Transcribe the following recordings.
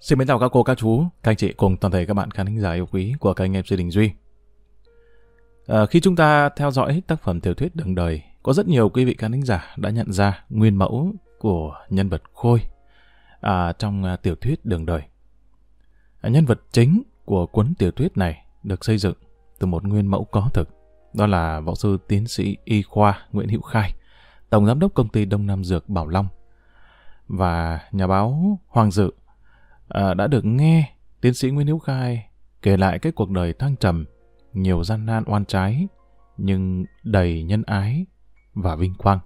Xin mến chào các cô, các chú, các anh chị cùng toàn thể các bạn khán thính giả yêu quý của kênh MC Đình Duy. À, khi chúng ta theo dõi tác phẩm tiểu thuyết Đường Đời, có rất nhiều quý vị khán thính giả đã nhận ra nguyên mẫu của nhân vật Khôi à, trong à, tiểu thuyết Đường Đời. À, nhân vật chính của cuốn tiểu thuyết này được xây dựng từ một nguyên mẫu có thực, đó là võ sư tiến sĩ y khoa Nguyễn Hữu Khai, tổng giám đốc công ty Đông Nam Dược Bảo Long và nhà báo Hoàng Dự à, đã được nghe tiến sĩ Nguyễn Hữu Khai kể lại cái cuộc đời thăng trầm, nhiều gian nan oan trái, nhưng đầy nhân ái và vinh quang.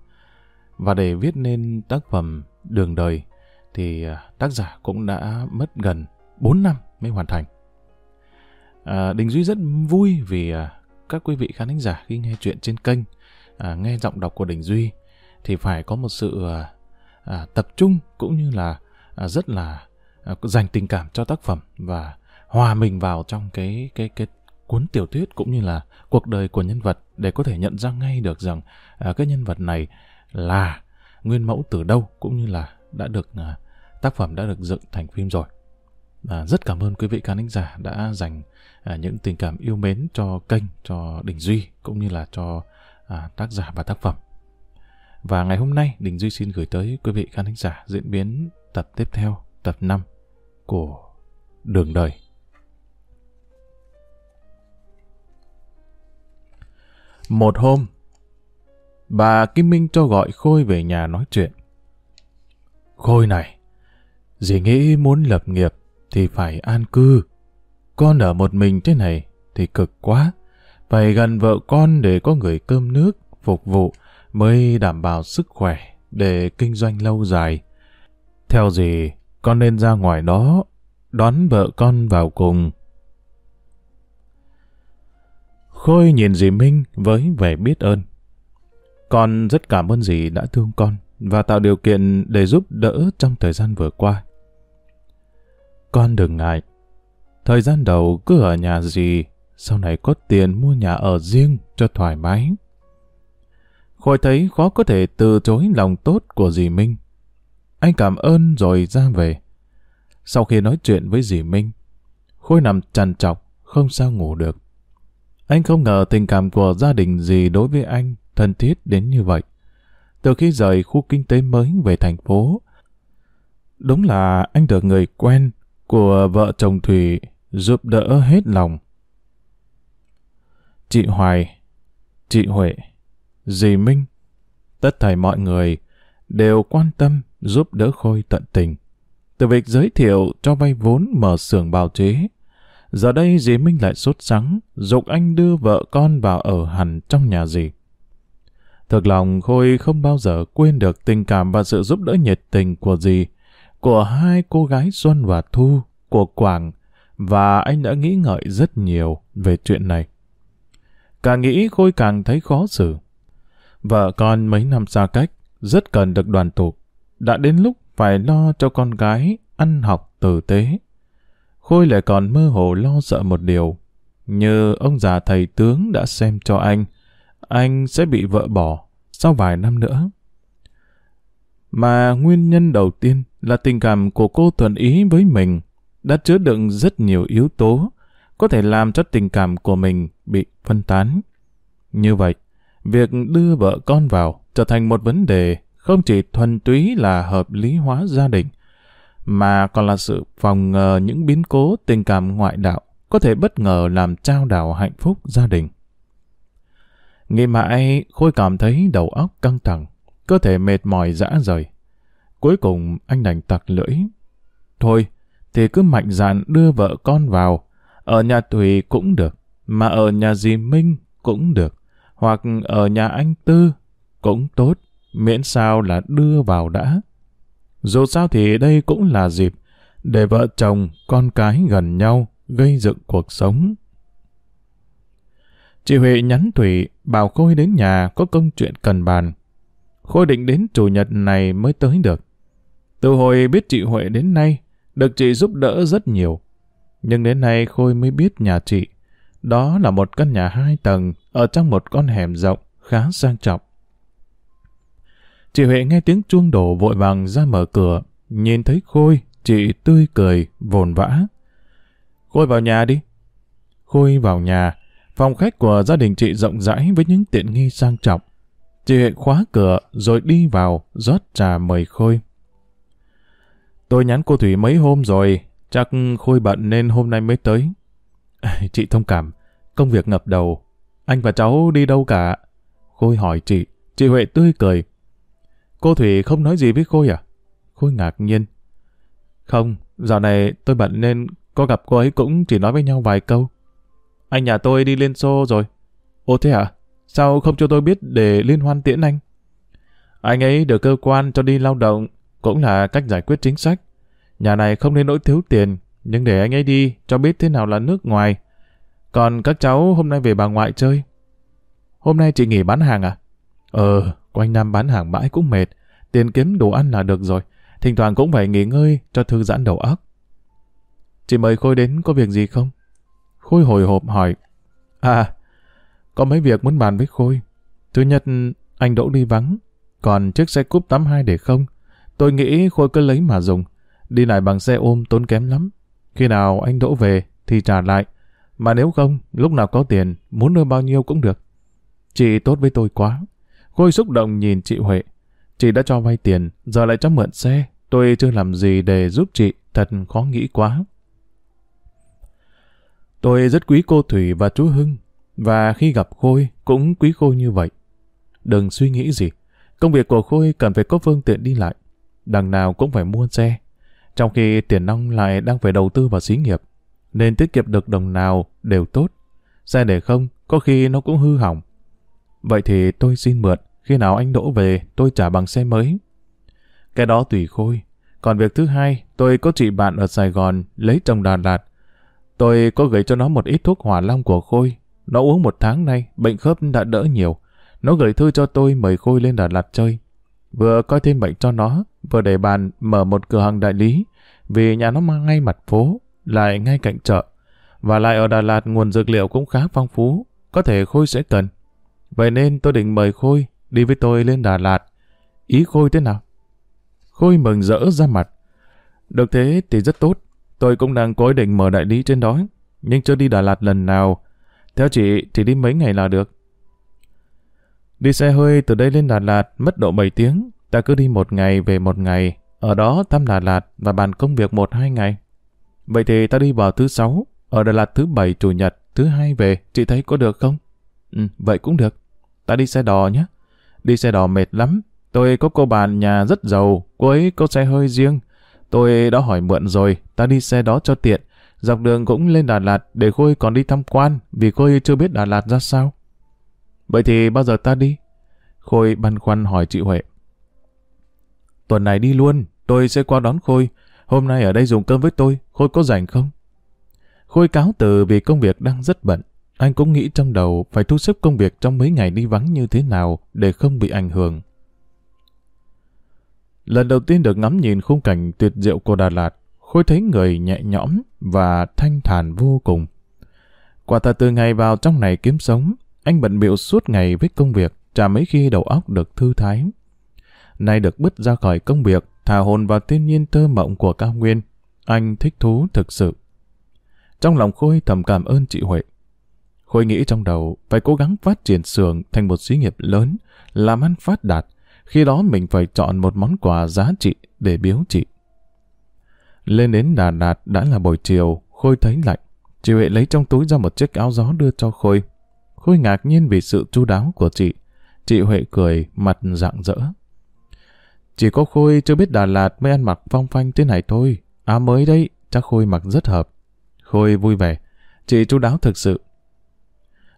Và để viết nên tác phẩm Đường đời thì à, tác giả cũng đã mất gần 4 năm mới hoàn thành. À, Đình Duy rất vui vì à, các quý vị khán thính giả khi nghe chuyện trên kênh, à, nghe giọng đọc của Đình Duy thì phải có một sự à, à, tập trung cũng như là à, rất là À, dành tình cảm cho tác phẩm và hòa mình vào trong cái cái cái cuốn tiểu thuyết cũng như là cuộc đời của nhân vật để có thể nhận ra ngay được rằng à, cái nhân vật này là nguyên mẫu từ đâu cũng như là đã được à, tác phẩm đã được dựng thành phim rồi. À, rất cảm ơn quý vị khán thính giả đã dành à, những tình cảm yêu mến cho kênh, cho Đình Duy cũng như là cho à, tác giả và tác phẩm. Và ngày hôm nay Đình Duy xin gửi tới quý vị khán thính giả diễn biến tập tiếp theo, tập 5 của Đường Đời. Một hôm, bà Kim Minh cho gọi Khôi về nhà nói chuyện. Khôi này, dì nghĩ muốn lập nghiệp thì phải an cư. Con ở một mình thế này thì cực quá. Phải gần vợ con để có người cơm nước, phục vụ mới đảm bảo sức khỏe để kinh doanh lâu dài. Theo gì, con nên ra ngoài đó, đón vợ con vào cùng. Khôi nhìn dì Minh với vẻ biết ơn. Con rất cảm ơn dì đã thương con và tạo điều kiện để giúp đỡ trong thời gian vừa qua. Con đừng ngại. Thời gian đầu cứ ở nhà dì, sau này có tiền mua nhà ở riêng cho thoải mái. Khôi thấy khó có thể từ chối lòng tốt của dì Minh. Anh cảm ơn rồi ra về. Sau khi nói chuyện với dì Minh, Khôi nằm trằn trọc, không sao ngủ được. Anh không ngờ tình cảm của gia đình dì đối với anh thân thiết đến như vậy. Từ khi rời khu kinh tế mới về thành phố, đúng là anh được người quen của vợ chồng Thủy giúp đỡ hết lòng. Chị Hoài, chị Huệ, dì Minh, tất thảy mọi người đều quan tâm giúp đỡ Khôi tận tình. Từ việc giới thiệu cho vay vốn mở xưởng bào chế, giờ đây dì Minh lại sốt sắng, dục anh đưa vợ con vào ở hẳn trong nhà dì. Thực lòng Khôi không bao giờ quên được tình cảm và sự giúp đỡ nhiệt tình của dì, của hai cô gái Xuân và Thu, của Quảng, và anh đã nghĩ ngợi rất nhiều về chuyện này. Càng nghĩ Khôi càng thấy khó xử. Vợ con mấy năm xa cách, rất cần được đoàn tụ. Đã đến lúc phải lo cho con gái ăn học tử tế. Khôi lại còn mơ hồ lo sợ một điều, như ông già thầy tướng đã xem cho anh, anh sẽ bị vợ bỏ sau vài năm nữa. Mà nguyên nhân đầu tiên là tình cảm của cô Thuần ý với mình đã chứa đựng rất nhiều yếu tố có thể làm cho tình cảm của mình bị phân tán. Như vậy, việc đưa vợ con vào trở thành một vấn đề không chỉ thuần túy là hợp lý hóa gia đình, mà còn là sự phòng ngờ những biến cố tình cảm ngoại đạo có thể bất ngờ làm trao đảo hạnh phúc gia đình. Nghĩ mãi, Khôi cảm thấy đầu óc căng thẳng, cơ thể mệt mỏi dã rời. Cuối cùng anh đành tặc lưỡi. Thôi, thì cứ mạnh dạn đưa vợ con vào. Ở nhà Thùy cũng được, mà ở nhà dì Minh cũng được, hoặc ở nhà anh Tư cũng tốt, miễn sao là đưa vào đã. Dù sao thì đây cũng là dịp để vợ chồng, con cái gần nhau, gây dựng cuộc sống. Chị Huệ nhắn Thủy bảo Khôi đến nhà có công chuyện cần bàn. Khôi định đến chủ nhật này mới tới được. Từ hồi biết chị Huệ đến nay, được chị giúp đỡ rất nhiều. Nhưng đến nay Khôi mới biết nhà chị. Đó là một căn nhà hai tầng ở trong một con hẻm rộng, khá sang trọng. Chị Huệ nghe tiếng chuông đổ vội vàng ra mở cửa, nhìn thấy Khôi, Chị tươi cười, vồn vã. Khôi vào nhà đi. Khôi vào nhà. Phòng khách của gia đình chị rộng rãi với những tiện nghi sang trọng. Chị Huệ khóa cửa rồi đi vào rót trà mời Khôi. Tôi nhắn cô Thủy mấy hôm rồi, chắc Khôi bận nên hôm nay mới tới. Chị thông cảm, công việc ngập đầu. Anh và cháu đi đâu cả? Khôi hỏi chị, chị Huệ tươi cười. Cô Thủy không nói gì với Khôi à? Khôi ngạc nhiên. Không, dạo này tôi bận nên có gặp cô ấy cũng chỉ nói với nhau vài câu. Anh nhà tôi đi Liên Xô rồi. Ồ thế à? Sao không cho tôi biết để liên hoan tiễn anh? Anh ấy được cơ quan cho đi lao động, cũng là cách giải quyết chính sách. Nhà này không nên nỗi thiếu tiền, nhưng để anh ấy đi, cho biết thế nào là nước ngoài. Còn các cháu hôm nay về bà ngoại chơi. Hôm nay chị nghỉ bán hàng à? Ờ, quanh năm bán hàng mãi cũng mệt. Tiền kiếm đồ ăn là được rồi. Thỉnh thoảng cũng phải nghỉ ngơi cho thư giãn đầu óc. Chị mời Khôi đến có việc gì không? Khôi hồi hộp hỏi. À, có mấy việc muốn bàn với Khôi. Thứ nhất, anh Đỗ đi vắng. Còn chiếc xe cúp 82 để không? Tôi nghĩ Khôi cứ lấy mà dùng. Đi lại bằng xe ôm tốn kém lắm. Khi nào anh Đỗ về thì trả lại. Mà nếu không, lúc nào có tiền, muốn đưa bao nhiêu cũng được. Chị tốt với tôi quá. Khôi xúc động nhìn chị Huệ. Chị đã cho vay tiền, giờ lại cho mượn xe. Tôi chưa làm gì để giúp chị, thật khó nghĩ quá. Tôi rất quý cô Thủy và chú Hưng, và khi gặp Khôi cũng quý Khôi như vậy. Đừng suy nghĩ gì, công việc của Khôi cần phải có phương tiện đi lại. Đằng nào cũng phải mua xe, trong khi tiền nong lại đang phải đầu tư vào xí nghiệp, nên tiết kiệm được đồng nào đều tốt. Xe để không, có khi nó cũng hư hỏng. Vậy thì tôi xin mượn, khi nào anh đỗ về tôi trả bằng xe mới. Cái đó tùy Khôi. Còn việc thứ hai, tôi có chị bạn ở Sài Gòn lấy chồng Đà Lạt. Tôi có gửi cho nó một ít thuốc hỏa long của Khôi. Nó uống một tháng nay, bệnh khớp đã đỡ nhiều. Nó gửi thư cho tôi mời Khôi lên Đà Lạt chơi. Vừa coi thêm bệnh cho nó, vừa để bàn mở một cửa hàng đại lý, vì nhà nó mang ngay mặt phố, lại ngay cạnh chợ. Và lại ở Đà Lạt nguồn dược liệu cũng khá phong phú, có thể Khôi sẽ cần. Vậy nên tôi định mời Khôi đi với tôi lên Đà Lạt. Ý Khôi thế nào? Khôi mừng rỡ ra mặt. Được thế thì rất tốt. Tôi cũng đang có ý định mở đại lý trên đó, nhưng chưa đi Đà Lạt lần nào. Theo chị thì đi mấy ngày là được. Đi xe hơi từ đây lên Đà Lạt mất độ 7 tiếng. Ta cứ đi một ngày về một ngày. Ở đó thăm Đà Lạt và bàn công việc một hai ngày. Vậy thì ta đi vào thứ sáu, ở Đà Lạt thứ bảy chủ nhật, thứ hai về, chị thấy có được không? Ừ, vậy cũng được. Ta đi xe đò nhé. Đi xe đò mệt lắm. Tôi có cô bạn nhà rất giàu, cô ấy có xe hơi riêng. Tôi đã hỏi mượn rồi, ta đi xe đó cho tiện. Dọc đường cũng lên Đà Lạt để Khôi còn đi tham quan vì Khôi chưa biết Đà Lạt ra sao. Vậy thì bao giờ ta đi? Khôi băn khoăn hỏi chị Huệ. Tuần này đi luôn, tôi sẽ qua đón Khôi. Hôm nay ở đây dùng cơm với tôi, Khôi có rảnh không? Khôi cáo từ vì công việc đang rất bận. Anh cũng nghĩ trong đầu phải thu xếp công việc trong mấy ngày đi vắng như thế nào để không bị ảnh hưởng. Lần đầu tiên được ngắm nhìn khung cảnh tuyệt diệu của Đà Lạt, Khôi thấy người nhẹ nhõm và thanh thản vô cùng. Quả thật từ ngày vào trong này kiếm sống, anh bận biệu suốt ngày với công việc, chả mấy khi đầu óc được thư thái. Nay được bứt ra khỏi công việc, thả hồn vào thiên nhiên tơ mộng của cao nguyên, anh thích thú thực sự. Trong lòng Khôi thầm cảm ơn chị Huệ. Khôi nghĩ trong đầu phải cố gắng phát triển xưởng thành một xí nghiệp lớn, làm ăn phát đạt, khi đó mình phải chọn một món quà giá trị để biếu chị. Lên đến Đà Lạt đã là buổi chiều, Khôi thấy lạnh. Chị Huệ lấy trong túi ra một chiếc áo gió đưa cho Khôi. Khôi ngạc nhiên vì sự chu đáo của chị. Chị Huệ cười, mặt rạng rỡ. Chỉ có Khôi chưa biết Đà Lạt mới ăn mặc phong phanh thế này thôi. Áo mới đấy, chắc Khôi mặc rất hợp. Khôi vui vẻ. Chị chu đáo thực sự.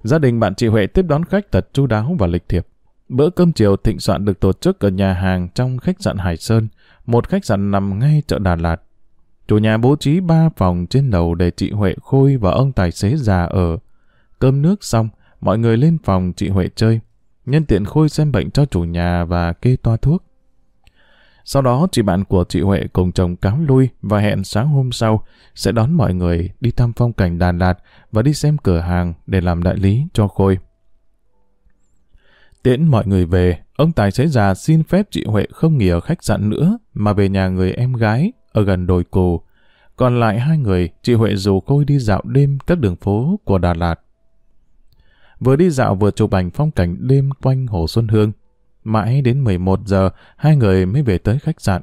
Gia đình bạn chị Huệ tiếp đón khách thật chu đáo và lịch thiệp. Bữa cơm chiều thịnh soạn được tổ chức ở nhà hàng trong khách sạn Hải Sơn, một khách sạn nằm ngay chợ Đà Lạt. Chủ nhà bố trí ba phòng trên lầu để chị Huệ Khôi và ông tài xế già ở. Cơm nước xong, mọi người lên phòng chị Huệ chơi. Nhân tiện Khôi xem bệnh cho chủ nhà và kê toa thuốc. Sau đó chị bạn của chị Huệ cùng chồng cáo lui và hẹn sáng hôm sau sẽ đón mọi người đi thăm phong cảnh Đà Lạt và đi xem cửa hàng để làm đại lý cho Khôi. Tiễn mọi người về, ông tài xế già xin phép chị Huệ không nghỉ ở khách sạn nữa mà về nhà người em gái ở gần đồi cù. Còn lại hai người, chị Huệ rủ Khôi đi dạo đêm các đường phố của Đà Lạt. Vừa đi dạo vừa chụp ảnh phong cảnh đêm quanh Hồ Xuân Hương. Mãi đến 11 giờ, hai người mới về tới khách sạn.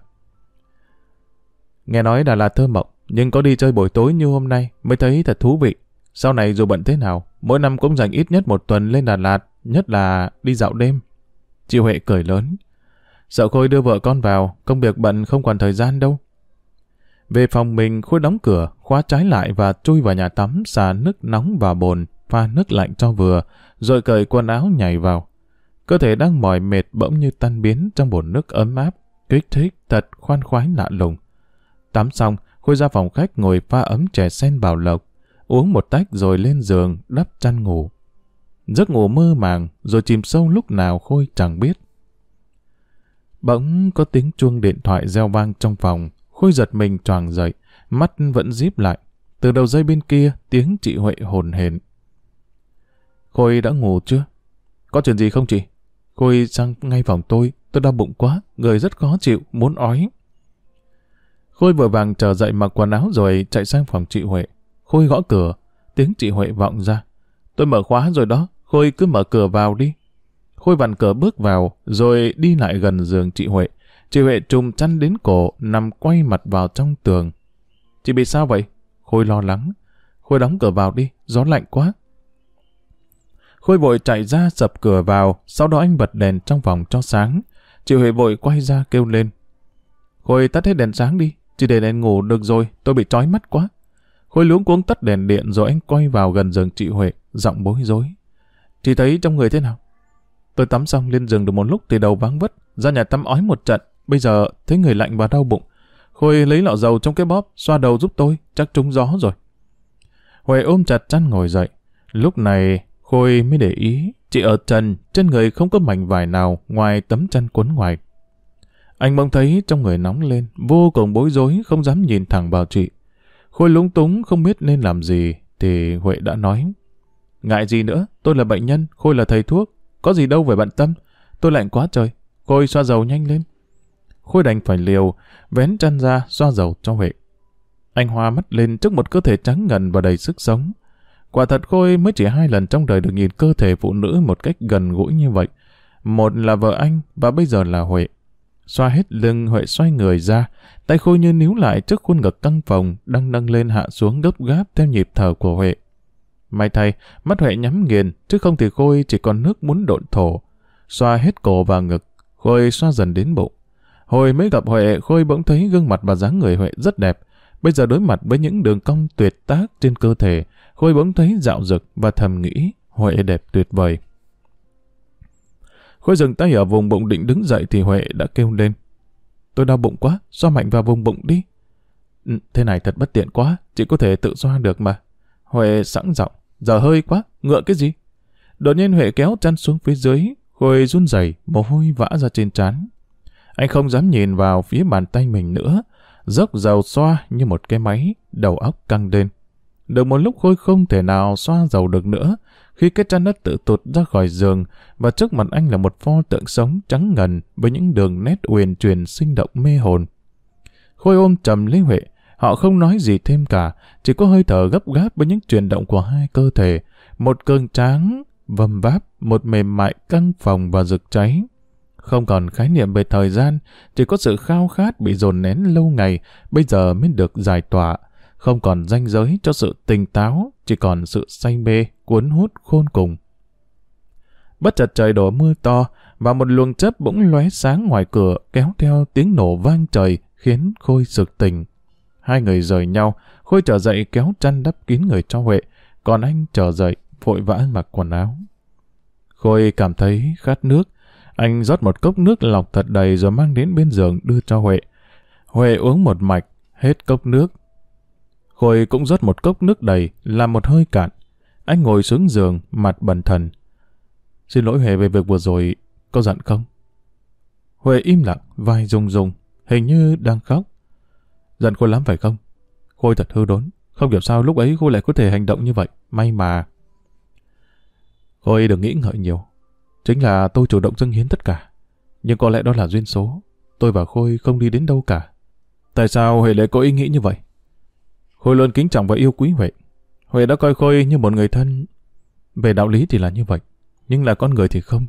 Nghe nói Đà Lạt thơ mộng, nhưng có đi chơi buổi tối như hôm nay mới thấy thật thú vị. Sau này dù bận thế nào, mỗi năm cũng dành ít nhất một tuần lên Đà Lạt, nhất là đi dạo đêm. Chị Huệ cười lớn. Sợ Khôi đưa vợ con vào, công việc bận không còn thời gian đâu. Về phòng mình, Khôi đóng cửa, khóa trái lại và chui vào nhà tắm xả nước nóng vào bồn, pha nước lạnh cho vừa, rồi cởi quần áo nhảy vào. Cơ thể đang mỏi mệt bỗng như tan biến trong bồn nước ấm áp, kích thích thật khoan khoái lạ lùng. Tắm xong, Khôi ra phòng khách ngồi pha ấm chè sen bảo lộc, uống một tách rồi lên giường đắp chăn ngủ. Giấc ngủ mơ màng rồi chìm sâu lúc nào Khôi chẳng biết. Bỗng có tiếng chuông điện thoại reo vang trong phòng, Khôi giật mình choàng dậy, mắt vẫn díp lại. Từ đầu dây bên kia, tiếng chị Huệ hồn hển. Khôi đã ngủ chưa? Có chuyện gì không chị? Khôi sang ngay phòng tôi, tôi đau bụng quá, người rất khó chịu, muốn ói. Khôi vội vàng trở dậy mặc quần áo rồi chạy sang phòng chị Huệ. Khôi gõ cửa, tiếng chị Huệ vọng ra. Tôi mở khóa rồi đó, Khôi cứ mở cửa vào đi. Khôi vặn cửa bước vào, rồi đi lại gần giường chị Huệ. Chị Huệ trùm chăn đến cổ, nằm quay mặt vào trong tường. Chị bị sao vậy? Khôi lo lắng. Khôi đóng cửa vào đi, gió lạnh quá. Khôi vội chạy ra sập cửa vào, sau đó anh bật đèn trong phòng cho sáng. Chị Huệ vội quay ra kêu lên. Khôi tắt hết đèn sáng đi, chỉ để đèn ngủ được rồi, tôi bị trói mắt quá. Khôi luống cuống tắt đèn điện rồi anh quay vào gần giường chị Huệ, giọng bối rối. Chị thấy trong người thế nào? Tôi tắm xong lên giường được một lúc thì đầu vắng vất, ra nhà tắm ói một trận, bây giờ thấy người lạnh và đau bụng. Khôi lấy lọ dầu trong cái bóp, xoa đầu giúp tôi, chắc trúng gió rồi. Huệ ôm chặt chăn ngồi dậy. Lúc này, Khôi mới để ý, chị ở trần, trên người không có mảnh vải nào ngoài tấm chăn quấn ngoài. Anh bỗng thấy trong người nóng lên, vô cùng bối rối, không dám nhìn thẳng vào chị. Khôi lúng túng không biết nên làm gì, thì Huệ đã nói. Ngại gì nữa, tôi là bệnh nhân, Khôi là thầy thuốc, có gì đâu phải bận tâm. Tôi lạnh quá trời, Khôi xoa dầu nhanh lên. Khôi đành phải liều, vén chăn ra xoa dầu cho Huệ. Anh hoa mắt lên trước một cơ thể trắng ngần và đầy sức sống. Quả thật Khôi mới chỉ hai lần trong đời được nhìn cơ thể phụ nữ một cách gần gũi như vậy. Một là vợ anh và bây giờ là Huệ. Xoa hết lưng Huệ xoay người ra, tay Khôi như níu lại trước khuôn ngực căng phòng đang nâng lên hạ xuống gấp gáp theo nhịp thở của Huệ. May thay, mắt Huệ nhắm nghiền, chứ không thì Khôi chỉ còn nước muốn độn thổ. Xoa hết cổ và ngực, Khôi xoa dần đến bụng. Hồi mới gặp Huệ, Khôi bỗng thấy gương mặt và dáng người Huệ rất đẹp. Bây giờ đối mặt với những đường cong tuyệt tác trên cơ thể, Khôi bỗng thấy dạo dực và thầm nghĩ Huệ đẹp tuyệt vời. Khôi dừng tay ở vùng bụng định đứng dậy thì Huệ đã kêu lên. Tôi đau bụng quá, xoa mạnh vào vùng bụng đi. Ừ, thế này thật bất tiện quá, chỉ có thể tự xoa được mà. Huệ sẵn giọng, giờ hơi quá, ngựa cái gì? Đột nhiên Huệ kéo chăn xuống phía dưới, Khôi run rẩy, mồ hôi vã ra trên trán. Anh không dám nhìn vào phía bàn tay mình nữa, dốc dầu xoa như một cái máy, đầu óc căng lên. Được một lúc Khôi không thể nào xoa dầu được nữa, khi cái chăn đất tự tụt ra khỏi giường và trước mặt anh là một pho tượng sống trắng ngần với những đường nét uyển chuyển sinh động mê hồn. Khôi ôm trầm lấy Huệ, họ không nói gì thêm cả, chỉ có hơi thở gấp gáp với những chuyển động của hai cơ thể, một cơn tráng, vầm váp, một mềm mại căng phòng và rực cháy. Không còn khái niệm về thời gian, chỉ có sự khao khát bị dồn nén lâu ngày, bây giờ mới được giải tỏa. Không còn danh giới cho sự tỉnh táo, chỉ còn sự say mê, cuốn hút khôn cùng. Bất chợt trời đổ mưa to, và một luồng chớp bỗng lóe sáng ngoài cửa kéo theo tiếng nổ vang trời khiến Khôi sực tỉnh. Hai người rời nhau, Khôi trở dậy kéo chăn đắp kín người cho Huệ, còn anh trở dậy vội vã mặc quần áo. Khôi cảm thấy khát nước, anh rót một cốc nước lọc thật đầy rồi mang đến bên giường đưa cho Huệ. Huệ uống một mạch, hết cốc nước. Khôi cũng rót một cốc nước đầy, làm một hơi cạn. Anh ngồi xuống giường, mặt bần thần. Xin lỗi Huệ về việc vừa rồi, có giận không? Huệ im lặng, vai rung rung, hình như đang khóc. Giận Khôi lắm phải không? Khôi thật hư đốn, không hiểu sao lúc ấy Khôi lại có thể hành động như vậy. May mà. Khôi đừng nghĩ ngợi nhiều. Chính là tôi chủ động dâng hiến tất cả. Nhưng có lẽ đó là duyên số. Tôi và Khôi không đi đến đâu cả. Tại sao Huệ lại có ý nghĩ như vậy? Khôi luôn kính trọng và yêu quý Huệ. Huệ đã coi Khôi như một người thân. Về đạo lý thì là như vậy, nhưng là con người thì không.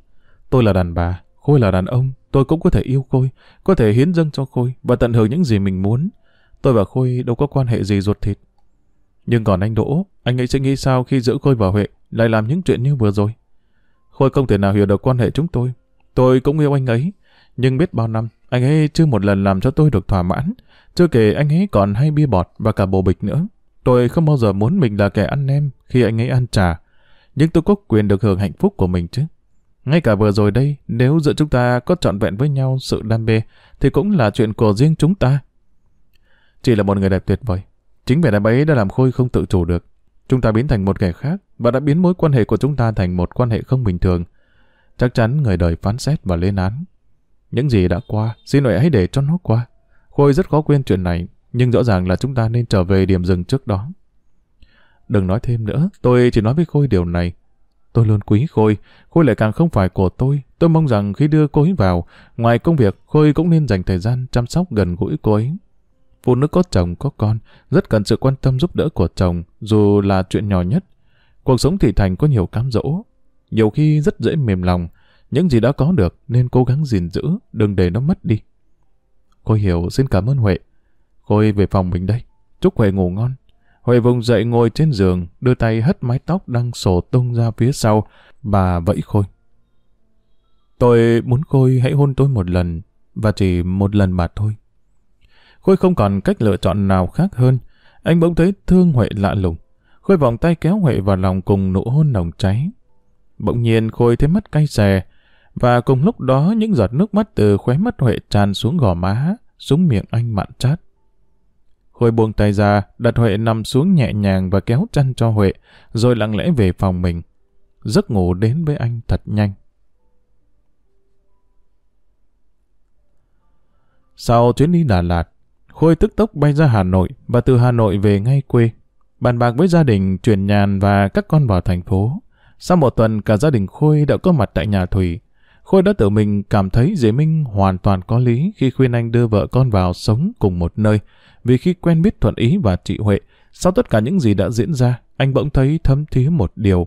Tôi là đàn bà, Khôi là đàn ông, tôi cũng có thể yêu Khôi, có thể hiến dâng cho Khôi và tận hưởng những gì mình muốn. Tôi và Khôi đâu có quan hệ gì ruột thịt. Nhưng còn anh Đỗ, anh ấy sẽ nghĩ sao khi giữ Khôi và Huệ lại làm những chuyện như vừa rồi? Khôi không thể nào hiểu được quan hệ chúng tôi. Tôi cũng yêu anh ấy, nhưng biết bao năm, anh ấy chưa một lần làm cho tôi được thỏa mãn. Chưa kể anh ấy còn hay bia bọt và cả bồ bịch nữa. Tôi không bao giờ muốn mình là kẻ ăn nem khi anh ấy ăn trà. Nhưng tôi có quyền được hưởng hạnh phúc của mình chứ. Ngay cả vừa rồi đây, nếu giữa chúng ta có trọn vẹn với nhau sự đam mê, thì cũng là chuyện của riêng chúng ta. Chỉ là một người đẹp tuyệt vời. Chính vẻ đẹp ấy đã làm Khôi không tự chủ được. Chúng ta biến thành một kẻ khác và đã biến mối quan hệ của chúng ta thành một quan hệ không bình thường. Chắc chắn người đời phán xét và lên án. Những gì đã qua, xin lỗi hãy để cho nó qua. Khôi rất khó quên chuyện này, nhưng rõ ràng là chúng ta nên trở về điểm dừng trước đó. Đừng nói thêm nữa, tôi chỉ nói với Khôi điều này. Tôi luôn quý Khôi, Khôi lại càng không phải của tôi. Tôi mong rằng khi đưa cô ấy vào, ngoài công việc, Khôi cũng nên dành thời gian chăm sóc gần gũi cô ấy. Phụ nữ có chồng, có con, rất cần sự quan tâm giúp đỡ của chồng, dù là chuyện nhỏ nhất. Cuộc sống thị thành có nhiều cám dỗ, nhiều khi rất dễ mềm lòng. Những gì đã có được nên cố gắng gìn giữ, đừng để nó mất đi. Khôi hiểu xin cảm ơn Huệ. Khôi về phòng mình đây. Chúc Huệ ngủ ngon. Huệ vùng dậy ngồi trên giường, đưa tay hất mái tóc đang sổ tung ra phía sau, bà vẫy Khôi. Tôi muốn Khôi hãy hôn tôi một lần, và chỉ một lần mà thôi. Khôi không còn cách lựa chọn nào khác hơn. Anh bỗng thấy thương Huệ lạ lùng. Khôi vòng tay kéo Huệ vào lòng cùng nụ hôn nồng cháy. Bỗng nhiên Khôi thấy mắt cay xè, và cùng lúc đó những giọt nước mắt từ khóe mắt Huệ tràn xuống gò má, xuống miệng anh mặn chát. Khôi buông tay ra, đặt Huệ nằm xuống nhẹ nhàng và kéo chăn cho Huệ, rồi lặng lẽ về phòng mình. Giấc ngủ đến với anh thật nhanh. Sau chuyến đi Đà Lạt, Khôi tức tốc bay ra Hà Nội và từ Hà Nội về ngay quê. Bàn bạc với gia đình chuyển nhàn và các con vào thành phố. Sau một tuần cả gia đình Khôi đã có mặt tại nhà Thủy. Khôi đã tự mình cảm thấy Dế Minh hoàn toàn có lý khi khuyên anh đưa vợ con vào sống cùng một nơi. Vì khi quen biết Thuận Ý và chị Huệ, sau tất cả những gì đã diễn ra, anh bỗng thấy thấm thía một điều.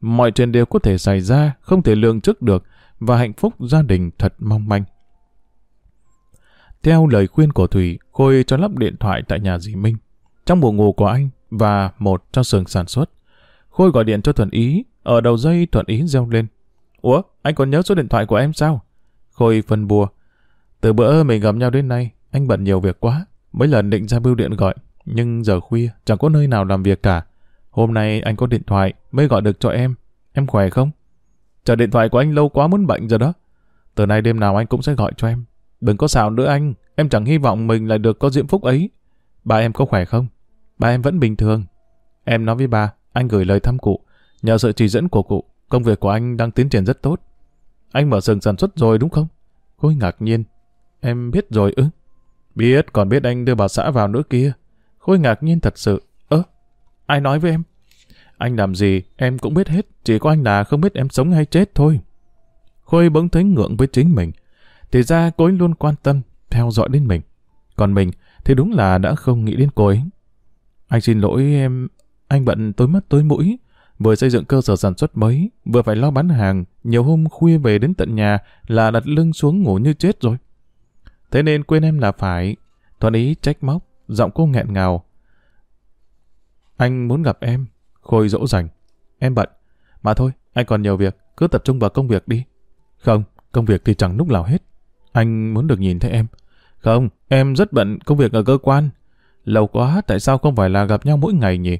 Mọi chuyện đều có thể xảy ra, không thể lường trước được, và hạnh phúc gia đình thật mong manh. Theo lời khuyên của Thủy, Khôi cho lắp điện thoại tại nhà dì Minh, trong buồng ngủ của anh và một trong xưởng sản xuất. Khôi gọi điện cho Thuận Ý, ở đầu dây Thuận Ý reo lên. Ủa, anh còn nhớ số điện thoại của em sao? Khôi phân bùa. Từ bữa mình gặp nhau đến nay, anh bận nhiều việc quá. Mấy lần định ra bưu điện gọi, nhưng giờ khuya chẳng có nơi nào làm việc cả. Hôm nay anh có điện thoại, mới gọi được cho em. Em khỏe không? Chờ điện thoại của anh lâu quá muốn bệnh rồi đó. Từ nay đêm nào anh cũng sẽ gọi cho em. Đừng có xạo nữa anh, em chẳng hy vọng mình lại được có diễm phúc ấy. Ba em có khỏe không? Ba em vẫn bình thường. Em nói với ba, anh gửi lời thăm cụ. Nhờ sự chỉ dẫn của cụ, công việc của anh đang tiến triển rất tốt. Anh mở xưởng sản xuất rồi đúng không? Khôi ngạc nhiên. Em biết rồi ư? Biết, còn biết anh đưa bà xã vào nữa kia. Khôi ngạc nhiên thật sự. Ơ, ai nói với em? Anh làm gì, em cũng biết hết. Chỉ có anh là không biết em sống hay chết thôi. Khôi bỗng thấy ngượng với chính mình. Thì ra cô ấy luôn quan tâm, theo dõi đến mình. Còn mình thì đúng là đã không nghĩ đến cô ấy. Anh xin lỗi em, anh bận tối mắt tối mũi. Vừa xây dựng cơ sở sản xuất mới, vừa phải lo bán hàng, nhiều hôm khuya về đến tận nhà là đặt lưng xuống ngủ như chết rồi. Thế nên quên em là phải. Thuận ý trách móc, giọng cô nghẹn ngào. Anh muốn gặp em, Khôi dỗ dành. Em bận. Mà thôi, anh còn nhiều việc, cứ tập trung vào công việc đi. Không, công việc thì chẳng lúc nào hết. Anh muốn được nhìn thấy em. Không, em rất bận công việc ở cơ quan. Lâu quá, tại sao không phải là gặp nhau mỗi ngày nhỉ?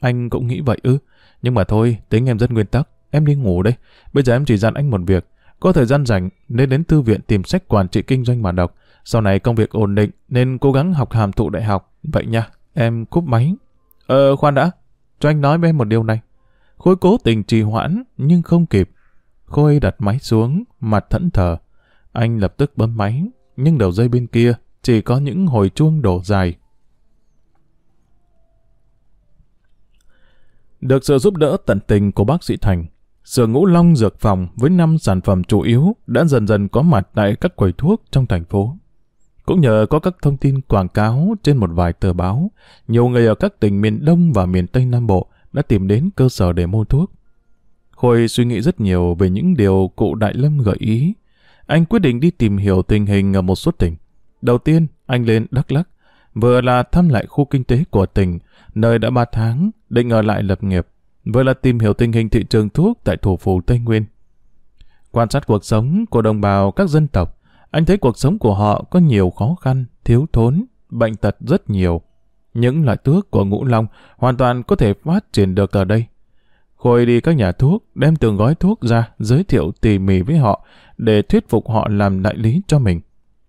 Anh cũng nghĩ vậy ư. Nhưng mà thôi, tính em rất nguyên tắc. Em đi ngủ đây. Bây giờ em chỉ dặn anh một việc. Có thời gian rảnh nên đến thư viện tìm sách quản trị kinh doanh mà đọc. Sau này công việc ổn định nên cố gắng học hàm thụ đại học. Vậy nha, em cúp máy. Ờ, khoan đã. Cho anh nói với em một điều này. Khôi cố tình trì hoãn nhưng không kịp. Khôi đặt máy xuống, mặt thẫn thờ. Anh lập tức bấm máy, nhưng đầu dây bên kia chỉ có những hồi chuông đổ dài. Được sự giúp đỡ tận tình của bác sĩ Thành, Sưởng Ngũ Long Dược Phòng với 5 sản phẩm chủ yếu đã dần dần có mặt tại các quầy thuốc trong thành phố. Cũng nhờ có các thông tin quảng cáo trên một vài tờ báo, nhiều người ở các tỉnh miền Đông và miền Tây Nam Bộ đã tìm đến cơ sở để mua thuốc. Khôi suy nghĩ rất nhiều về những điều cụ Đại Lâm gợi ý. Anh quyết định đi tìm hiểu tình hình ở một số tỉnh. Đầu tiên, anh lên Đắk Lắk, vừa là thăm lại khu kinh tế của tỉnh, nơi đã ba tháng, định ở lại lập nghiệp, vừa là tìm hiểu tình hình thị trường thuốc tại thủ phủ Tây Nguyên. Quan sát cuộc sống của đồng bào các dân tộc, anh thấy cuộc sống của họ có nhiều khó khăn, thiếu thốn, bệnh tật rất nhiều. Những loại thuốc của ngũ long hoàn toàn có thể phát triển được ở đây. Khôi đi các nhà thuốc, đem từng gói thuốc ra, giới thiệu tỉ mỉ với họ để thuyết phục họ làm đại lý cho mình.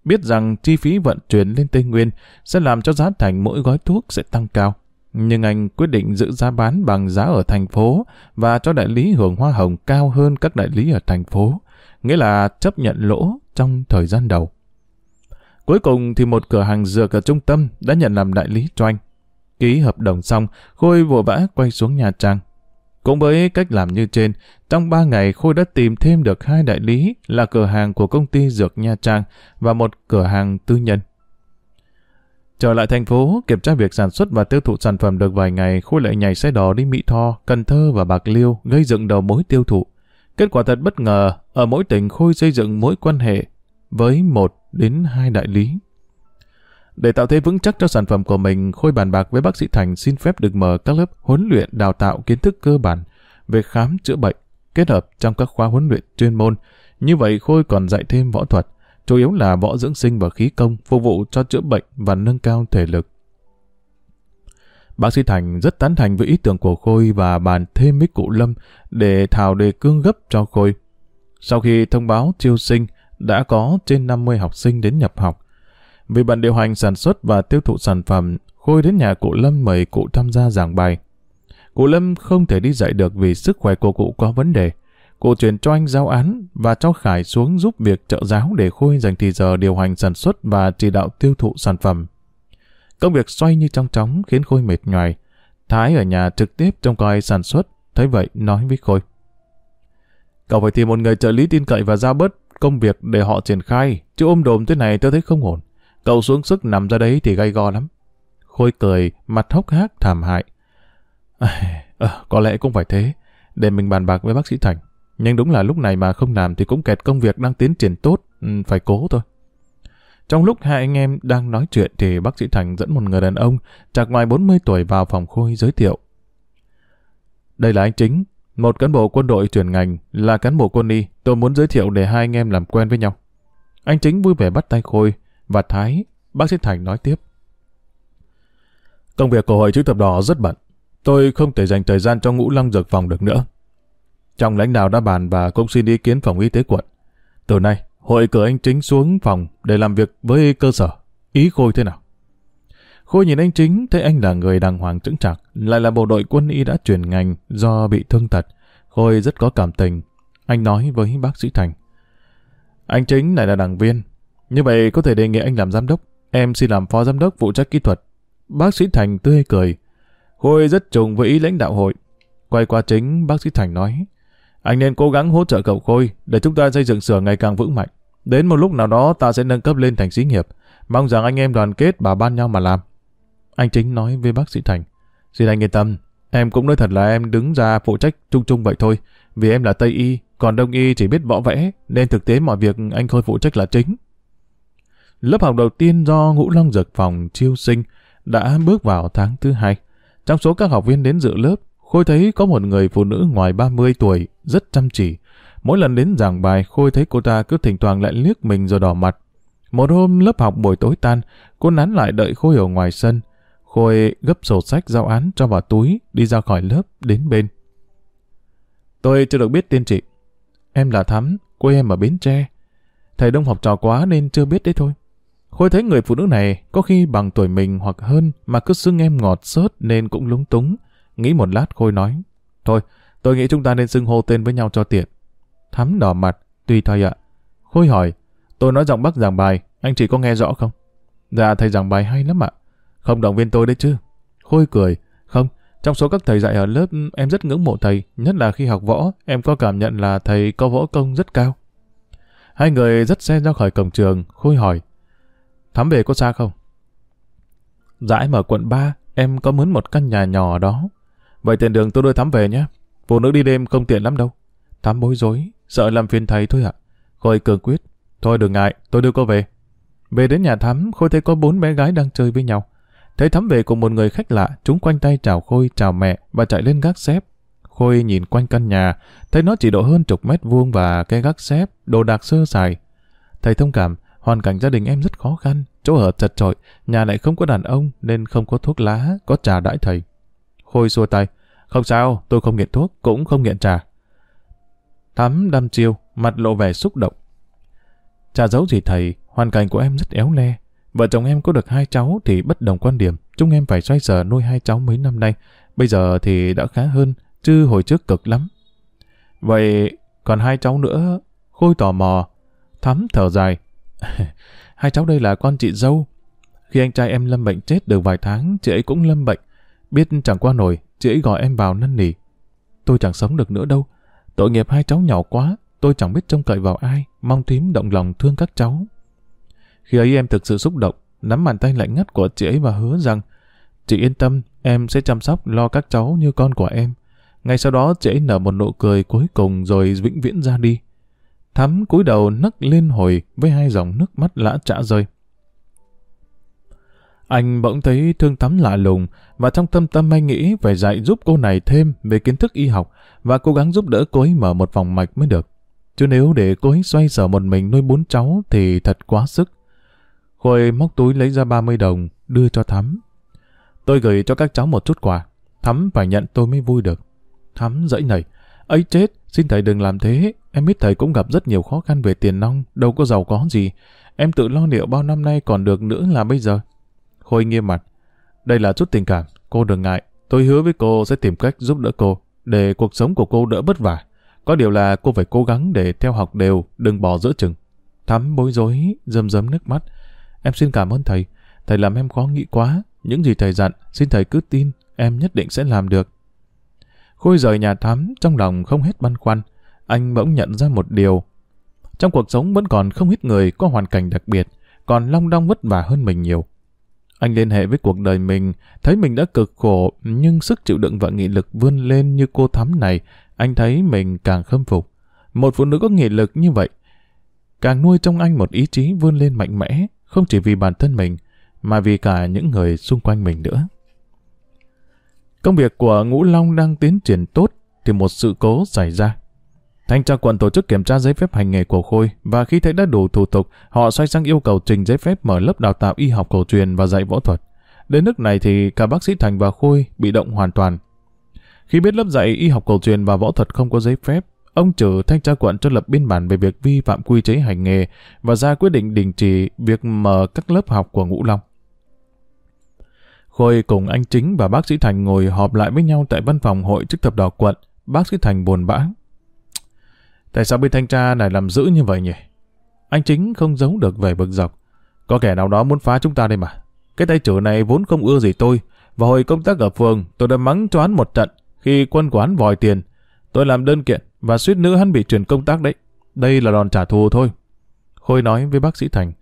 Biết rằng chi phí vận chuyển lên Tây Nguyên sẽ làm cho giá thành mỗi gói thuốc sẽ tăng cao. Nhưng anh quyết định giữ giá bán bằng giá ở thành phố và cho đại lý hưởng hoa hồng cao hơn các đại lý ở thành phố, nghĩa là chấp nhận lỗ trong thời gian đầu. Cuối cùng thì một cửa hàng dược ở trung tâm đã nhận làm đại lý cho anh. Ký hợp đồng xong, Khôi vội vã quay xuống Nha Trang. Cũng với cách làm như trên, trong 3 ngày Khôi đã tìm thêm được hai đại lý là cửa hàng của công ty Dược Nha Trang và một cửa hàng tư nhân. Trở lại thành phố, kiểm tra việc sản xuất và tiêu thụ sản phẩm được vài ngày, Khôi lại nhảy xe đò đi Mỹ Tho, Cần Thơ và Bạc Liêu gây dựng đầu mối tiêu thụ. Kết quả thật bất ngờ, ở mỗi tỉnh Khôi xây dựng mối quan hệ với một đến hai đại lý. Để tạo thế vững chắc cho sản phẩm của mình, Khôi bàn bạc với bác sĩ Thành xin phép được mở các lớp huấn luyện đào tạo kiến thức cơ bản về khám chữa bệnh, kết hợp trong các khóa huấn luyện chuyên môn. Như vậy Khôi còn dạy thêm võ thuật, chủ yếu là võ dưỡng sinh và khí công, phục vụ cho chữa bệnh và nâng cao thể lực. Bác sĩ Thành rất tán thành với ý tưởng của Khôi và bàn thêm với cụ Lâm để thảo đề cương gấp cho Khôi. Sau khi thông báo chiêu sinh, đã có trên 50 học sinh đến nhập học. Vì bận điều hành sản xuất và tiêu thụ sản phẩm, Khôi đến nhà cụ Lâm mời cụ tham gia giảng bài. Cụ Lâm không thể đi dạy được vì sức khỏe của cụ có vấn đề cô chuyển cho anh giao án và cho Khải xuống giúp việc trợ giáo để Khôi dành thời giờ điều hành sản xuất và chỉ đạo tiêu thụ sản phẩm. Công việc xoay như trong chóng khiến Khôi mệt nhoài. Thái ở nhà trực tiếp trông coi sản xuất, thấy vậy nói với Khôi. Cậu phải tìm một người trợ lý tin cậy và giao bớt công việc để họ triển khai, chứ ôm đồm thế này tôi thấy không ổn. Cậu xuống sức nằm ra đấy thì gay go lắm. Khôi cười, mặt hốc hác thảm hại. À, có lẽ cũng phải thế, để mình bàn bạc với bác sĩ Thành. Nhưng đúng là lúc này mà không làm thì cũng kẹt công việc đang tiến triển tốt, ừ, phải cố thôi. Trong lúc hai anh em đang nói chuyện thì bác sĩ Thành dẫn một người đàn ông chạc ngoài 40 tuổi vào phòng Khôi giới thiệu. Đây là anh Chính, một cán bộ quân đội chuyển ngành, là cán bộ quân y, tôi muốn giới thiệu để hai anh em làm quen với nhau. Anh Chính vui vẻ bắt tay Khôi, và Thái, bác sĩ Thành nói tiếp. Công việc của hội chữ thập đỏ rất bận. Tôi không thể dành thời gian cho ngũ lăng dược phòng được nữa. Trong lãnh đạo đã bàn và cũng xin ý kiến phòng y tế quận. Từ nay, hội cử anh Chính xuống phòng để làm việc với cơ sở. Ý Khôi thế nào? Khôi nhìn anh Chính thấy anh là người đàng hoàng chững chạc, lại là bộ đội quân y đã chuyển ngành do bị thương tật. Khôi rất có cảm tình. Anh nói với bác sĩ Thành. Anh Chính lại là đảng viên, như vậy có thể đề nghị anh làm giám đốc, em xin làm phó giám đốc phụ trách kỹ thuật. Bác sĩ Thành tươi cười. Khôi rất trùng với ý lãnh đạo hội. Quay qua chính, bác sĩ Thành nói, anh nên cố gắng hỗ trợ cậu Khôi để chúng ta xây dựng sửa ngày càng vững mạnh. Đến một lúc nào đó ta sẽ nâng cấp lên thành xí nghiệp. Mong rằng anh em đoàn kết bà ban nhau mà làm. Anh chính nói với bác sĩ Thành. Xin anh yên tâm, em cũng nói thật là em đứng ra phụ trách chung chung vậy thôi. Vì em là Tây Y, còn Đông Y chỉ biết võ vẽ, nên thực tế mọi việc anh Khôi phụ trách là chính. Lớp học đầu tiên do Ngũ Long Dược Phòng chiêu sinh đã bước vào tháng thứ hai. Trong số các học viên đến dự lớp, Khôi thấy có một người phụ nữ ngoài 30 tuổi, rất chăm chỉ. Mỗi lần đến giảng bài, Khôi thấy cô ta cứ thỉnh thoảng lại liếc mình rồi đỏ mặt. Một hôm lớp học buổi tối tan, cô nán lại đợi Khôi ở ngoài sân. Khôi gấp sổ sách giao án cho vào túi, đi ra khỏi lớp, đến bên. Tôi chưa được biết tên chị. Em là Thắm, quê em ở Bến Tre. Thầy đông học trò quá nên chưa biết đấy thôi. Khôi thấy người phụ nữ này có khi bằng tuổi mình hoặc hơn mà cứ xưng em ngọt sớt nên cũng lúng túng. Nghĩ một lát Khôi nói, thôi, tôi nghĩ chúng ta nên xưng hô tên với nhau cho tiện. Thắm đỏ mặt, tùy thôi ạ. Khôi hỏi, tôi nói giọng bắc giảng bài, anh chị có nghe rõ không? Dạ, thầy giảng bài hay lắm ạ. Không động viên tôi đấy chứ. Khôi cười, không, trong số các thầy dạy ở lớp em rất ngưỡng mộ thầy, nhất là khi học võ, em có cảm nhận là thầy có võ công rất cao. Hai người rất xe ra khỏi cổng trường, Khôi hỏi, Thắm về có xa không? Dạ em ở quận 3, em có mướn một căn nhà nhỏ đó. Vậy tiền đường tôi đưa Thắm về nhé. Phụ nữ đi đêm không tiện lắm đâu. Thắm bối rối, sợ làm phiền thầy thôi ạ. Khôi cường quyết. Thôi đừng ngại, tôi đưa cô về. Về đến nhà Thắm, Khôi thấy có bốn bé gái đang chơi với nhau. Thấy Thắm về cùng một người khách lạ, chúng quanh tay chào Khôi, chào mẹ và chạy lên gác xếp. Khôi nhìn quanh căn nhà, thấy nó chỉ độ hơn chục mét vuông và cái gác xếp, đồ đạc sơ sài. Thầy thông cảm, hoàn cảnh gia đình em rất khó khăn, chỗ ở chật trội, nhà lại không có đàn ông nên không có thuốc lá, có trà đãi thầy. Khôi xua tay, không sao, tôi không nghiện thuốc, cũng không nghiện trà. Thắm đăm chiêu, mặt lộ vẻ xúc động. Chả giấu gì thầy, hoàn cảnh của em rất éo le. Vợ chồng em có được hai cháu thì bất đồng quan điểm, chúng em phải xoay sở nuôi hai cháu mấy năm nay. Bây giờ thì đã khá hơn, chứ hồi trước cực lắm. Vậy còn hai cháu nữa, Khôi tò mò, Thắm thở dài. hai cháu đây là con chị dâu. Khi anh trai em lâm bệnh chết được vài tháng, chị ấy cũng lâm bệnh. Biết chẳng qua nổi, chị ấy gọi em vào năn nỉ. Tôi chẳng sống được nữa đâu. Tội nghiệp hai cháu nhỏ quá, tôi chẳng biết trông cậy vào ai, mong thím động lòng thương các cháu. Khi ấy em thực sự xúc động, nắm bàn tay lạnh ngắt của chị ấy và hứa rằng chị yên tâm, em sẽ chăm sóc lo các cháu như con của em. Ngay sau đó chị ấy nở một nụ cười cuối cùng rồi vĩnh viễn ra đi. Thắm cúi đầu nấc lên hồi với hai dòng nước mắt lã trã rơi. Anh bỗng thấy thương Thắm lạ lùng và trong tâm tâm anh nghĩ phải dạy giúp cô này thêm về kiến thức y học và cố gắng giúp đỡ cô ấy mở một vòng mạch mới được. Chứ nếu để cô ấy xoay sở một mình nuôi bốn cháu thì thật quá sức. Khôi móc túi lấy ra 30 đồng, đưa cho Thắm. Tôi gửi cho các cháu một chút quà. Thắm phải nhận tôi mới vui được. Thắm dãy nảy. ấy chết, xin thầy đừng làm thế. Em biết thầy cũng gặp rất nhiều khó khăn về tiền nong, đâu có giàu có gì. Em tự lo liệu bao năm nay còn được nữa là bây giờ. Khôi nghiêm mặt. Đây là chút tình cảm, cô đừng ngại. Tôi hứa với cô sẽ tìm cách giúp đỡ cô, để cuộc sống của cô đỡ vất vả. Có điều là cô phải cố gắng để theo học đều, đừng bỏ giữa chừng. Thắm bối rối, rơm rớm nước mắt. Em xin cảm ơn thầy. Thầy làm em khó nghĩ quá. Những gì thầy dặn, xin thầy cứ tin, em nhất định sẽ làm được. Khôi rời nhà thắm, trong lòng không hết băn khoăn. Anh bỗng nhận ra một điều. Trong cuộc sống vẫn còn không ít người có hoàn cảnh đặc biệt, còn long đong vất vả hơn mình nhiều. Anh liên hệ với cuộc đời mình, thấy mình đã cực khổ, nhưng sức chịu đựng và nghị lực vươn lên như cô thắm này, anh thấy mình càng khâm phục. Một phụ nữ có nghị lực như vậy, càng nuôi trong anh một ý chí vươn lên mạnh mẽ, không chỉ vì bản thân mình, mà vì cả những người xung quanh mình nữa. Công việc của Ngũ Long đang tiến triển tốt, thì một sự cố xảy ra. Thanh tra quận tổ chức kiểm tra giấy phép hành nghề của Khôi và khi thấy đã đủ thủ tục, họ xoay sang yêu cầu trình giấy phép mở lớp đào tạo y học cổ truyền và dạy võ thuật. Đến nước này thì cả bác sĩ Thành và Khôi bị động hoàn toàn. Khi biết lớp dạy y học cổ truyền và võ thuật không có giấy phép, ông trừ thanh tra quận cho lập biên bản về việc vi phạm quy chế hành nghề và ra quyết định đình chỉ việc mở các lớp học của Ngũ Long. Khôi cùng anh Chính và bác sĩ Thành ngồi họp lại với nhau tại văn phòng hội chức thập đỏ quận. Bác sĩ Thành buồn bã. Tại sao bên thanh tra này làm dữ như vậy nhỉ? Anh Chính không giấu được vẻ bực dọc. Có kẻ nào đó muốn phá chúng ta đây mà. Cái tay trưởng này vốn không ưa gì tôi. Và hồi công tác ở phường, tôi đã mắng cho hắn một trận khi quân quán vòi tiền. Tôi làm đơn kiện và suýt nữa hắn bị chuyển công tác đấy. Đây là đòn trả thù thôi. Khôi nói với bác sĩ Thành.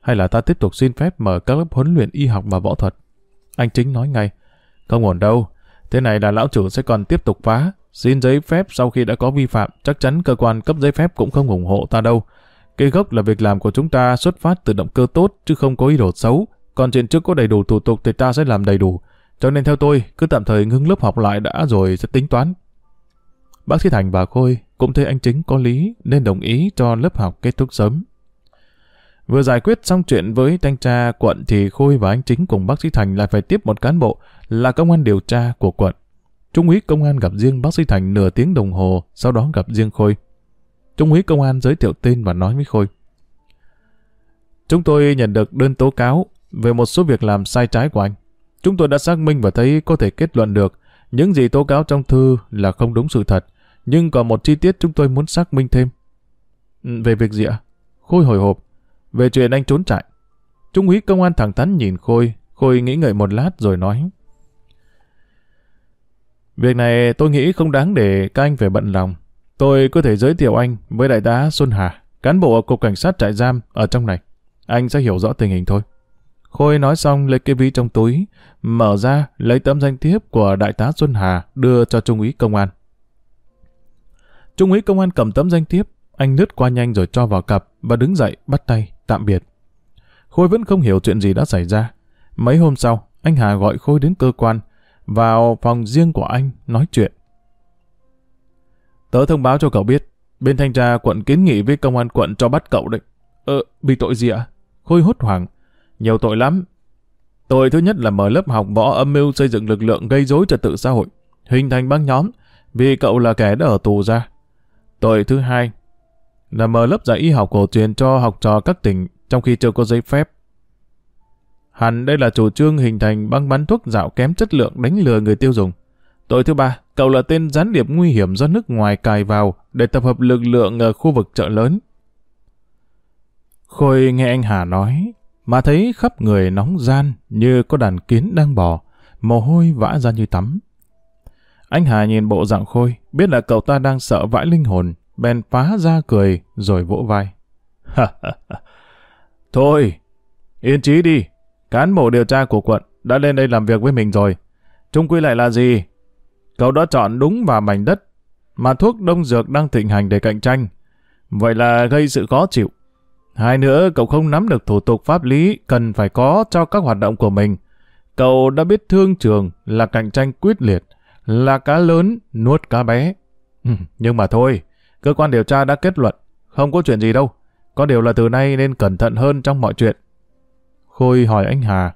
Hay là ta tiếp tục xin phép mở các lớp huấn luyện y học và võ thuật. Anh Chính nói ngay. Không ổn đâu. Thế này là lão chủ sẽ còn tiếp tục phá. Xin giấy phép sau khi đã có vi phạm, chắc chắn cơ quan cấp giấy phép cũng không ủng hộ ta đâu. Cái gốc là việc làm của chúng ta xuất phát từ động cơ tốt chứ không có ý đồ xấu. Còn chuyện trước có đầy đủ thủ tục thì ta sẽ làm đầy đủ. Cho nên theo tôi, cứ tạm thời ngưng lớp học lại đã rồi sẽ tính toán. Bác sĩ Thành và Khôi cũng thấy anh Chính có lý nên đồng ý cho lớp học kết thúc sớm. Vừa giải quyết xong chuyện với thanh tra quận thì Khôi và anh Chính cùng bác sĩ Thành lại phải tiếp một cán bộ là công an điều tra của quận. Trung úy công an gặp riêng bác sĩ Thành nửa tiếng đồng hồ, sau đó gặp riêng Khôi. Trung úy công an giới thiệu tên và nói với Khôi. Chúng tôi nhận được đơn tố cáo về một số việc làm sai trái của anh. Chúng tôi đã xác minh và thấy có thể kết luận được những gì tố cáo trong thư là không đúng sự thật, nhưng còn một chi tiết chúng tôi muốn xác minh thêm. Ừ, về việc gì ạ? Khôi hồi hộp. Về chuyện anh trốn chạy. Trung úy công an thẳng thắn nhìn Khôi, Khôi nghĩ ngợi một lát rồi nói. Việc này tôi nghĩ không đáng để các anh phải bận lòng. Tôi có thể giới thiệu anh với đại tá Xuân Hà, cán bộ ở Cục Cảnh sát trại giam ở trong này. Anh sẽ hiểu rõ tình hình thôi. Khôi nói xong lấy cái ví trong túi, mở ra lấy tấm danh thiếp của đại tá Xuân Hà đưa cho trung úy công an. Trung úy công an cầm tấm danh thiếp, anh lướt qua nhanh rồi cho vào cặp và đứng dậy bắt tay, tạm biệt. Khôi vẫn không hiểu chuyện gì đã xảy ra. Mấy hôm sau, anh Hà gọi Khôi đến cơ quan, vào phòng riêng của anh nói chuyện. Tớ thông báo cho cậu biết, bên thanh tra quận kiến nghị với công an quận cho bắt cậu đấy. Ờ, bị tội gì ạ? Khôi hốt hoảng. Nhiều tội lắm. Tội thứ nhất là mở lớp học võ âm mưu xây dựng lực lượng gây rối trật tự xã hội, hình thành băng nhóm, vì cậu là kẻ đã ở tù ra. Tội thứ hai là mở lớp dạy y học cổ truyền cho học trò các tỉnh trong khi chưa có giấy phép. Hẳn đây là chủ trương hình thành băng bán thuốc dạo kém chất lượng đánh lừa người tiêu dùng. Tội thứ ba, cậu là tên gián điệp nguy hiểm do nước ngoài cài vào để tập hợp lực lượng ở khu vực chợ lớn. Khôi nghe anh Hà nói, mà thấy khắp người nóng gian như có đàn kiến đang bò, mồ hôi vã ra như tắm. Anh Hà nhìn bộ dạng Khôi, biết là cậu ta đang sợ vãi linh hồn, bèn phá ra cười rồi vỗ vai. Thôi, yên trí đi, cán bộ điều tra của quận đã lên đây làm việc với mình rồi. Trung quy lại là gì? Cậu đã chọn đúng vào mảnh đất mà thuốc đông dược đang thịnh hành để cạnh tranh. Vậy là gây sự khó chịu. Hai nữa, cậu không nắm được thủ tục pháp lý cần phải có cho các hoạt động của mình. Cậu đã biết thương trường là cạnh tranh quyết liệt, là cá lớn nuốt cá bé. Ừ, nhưng mà thôi, cơ quan điều tra đã kết luận, không có chuyện gì đâu. Có điều là từ nay nên cẩn thận hơn trong mọi chuyện. Khôi hỏi anh Hà.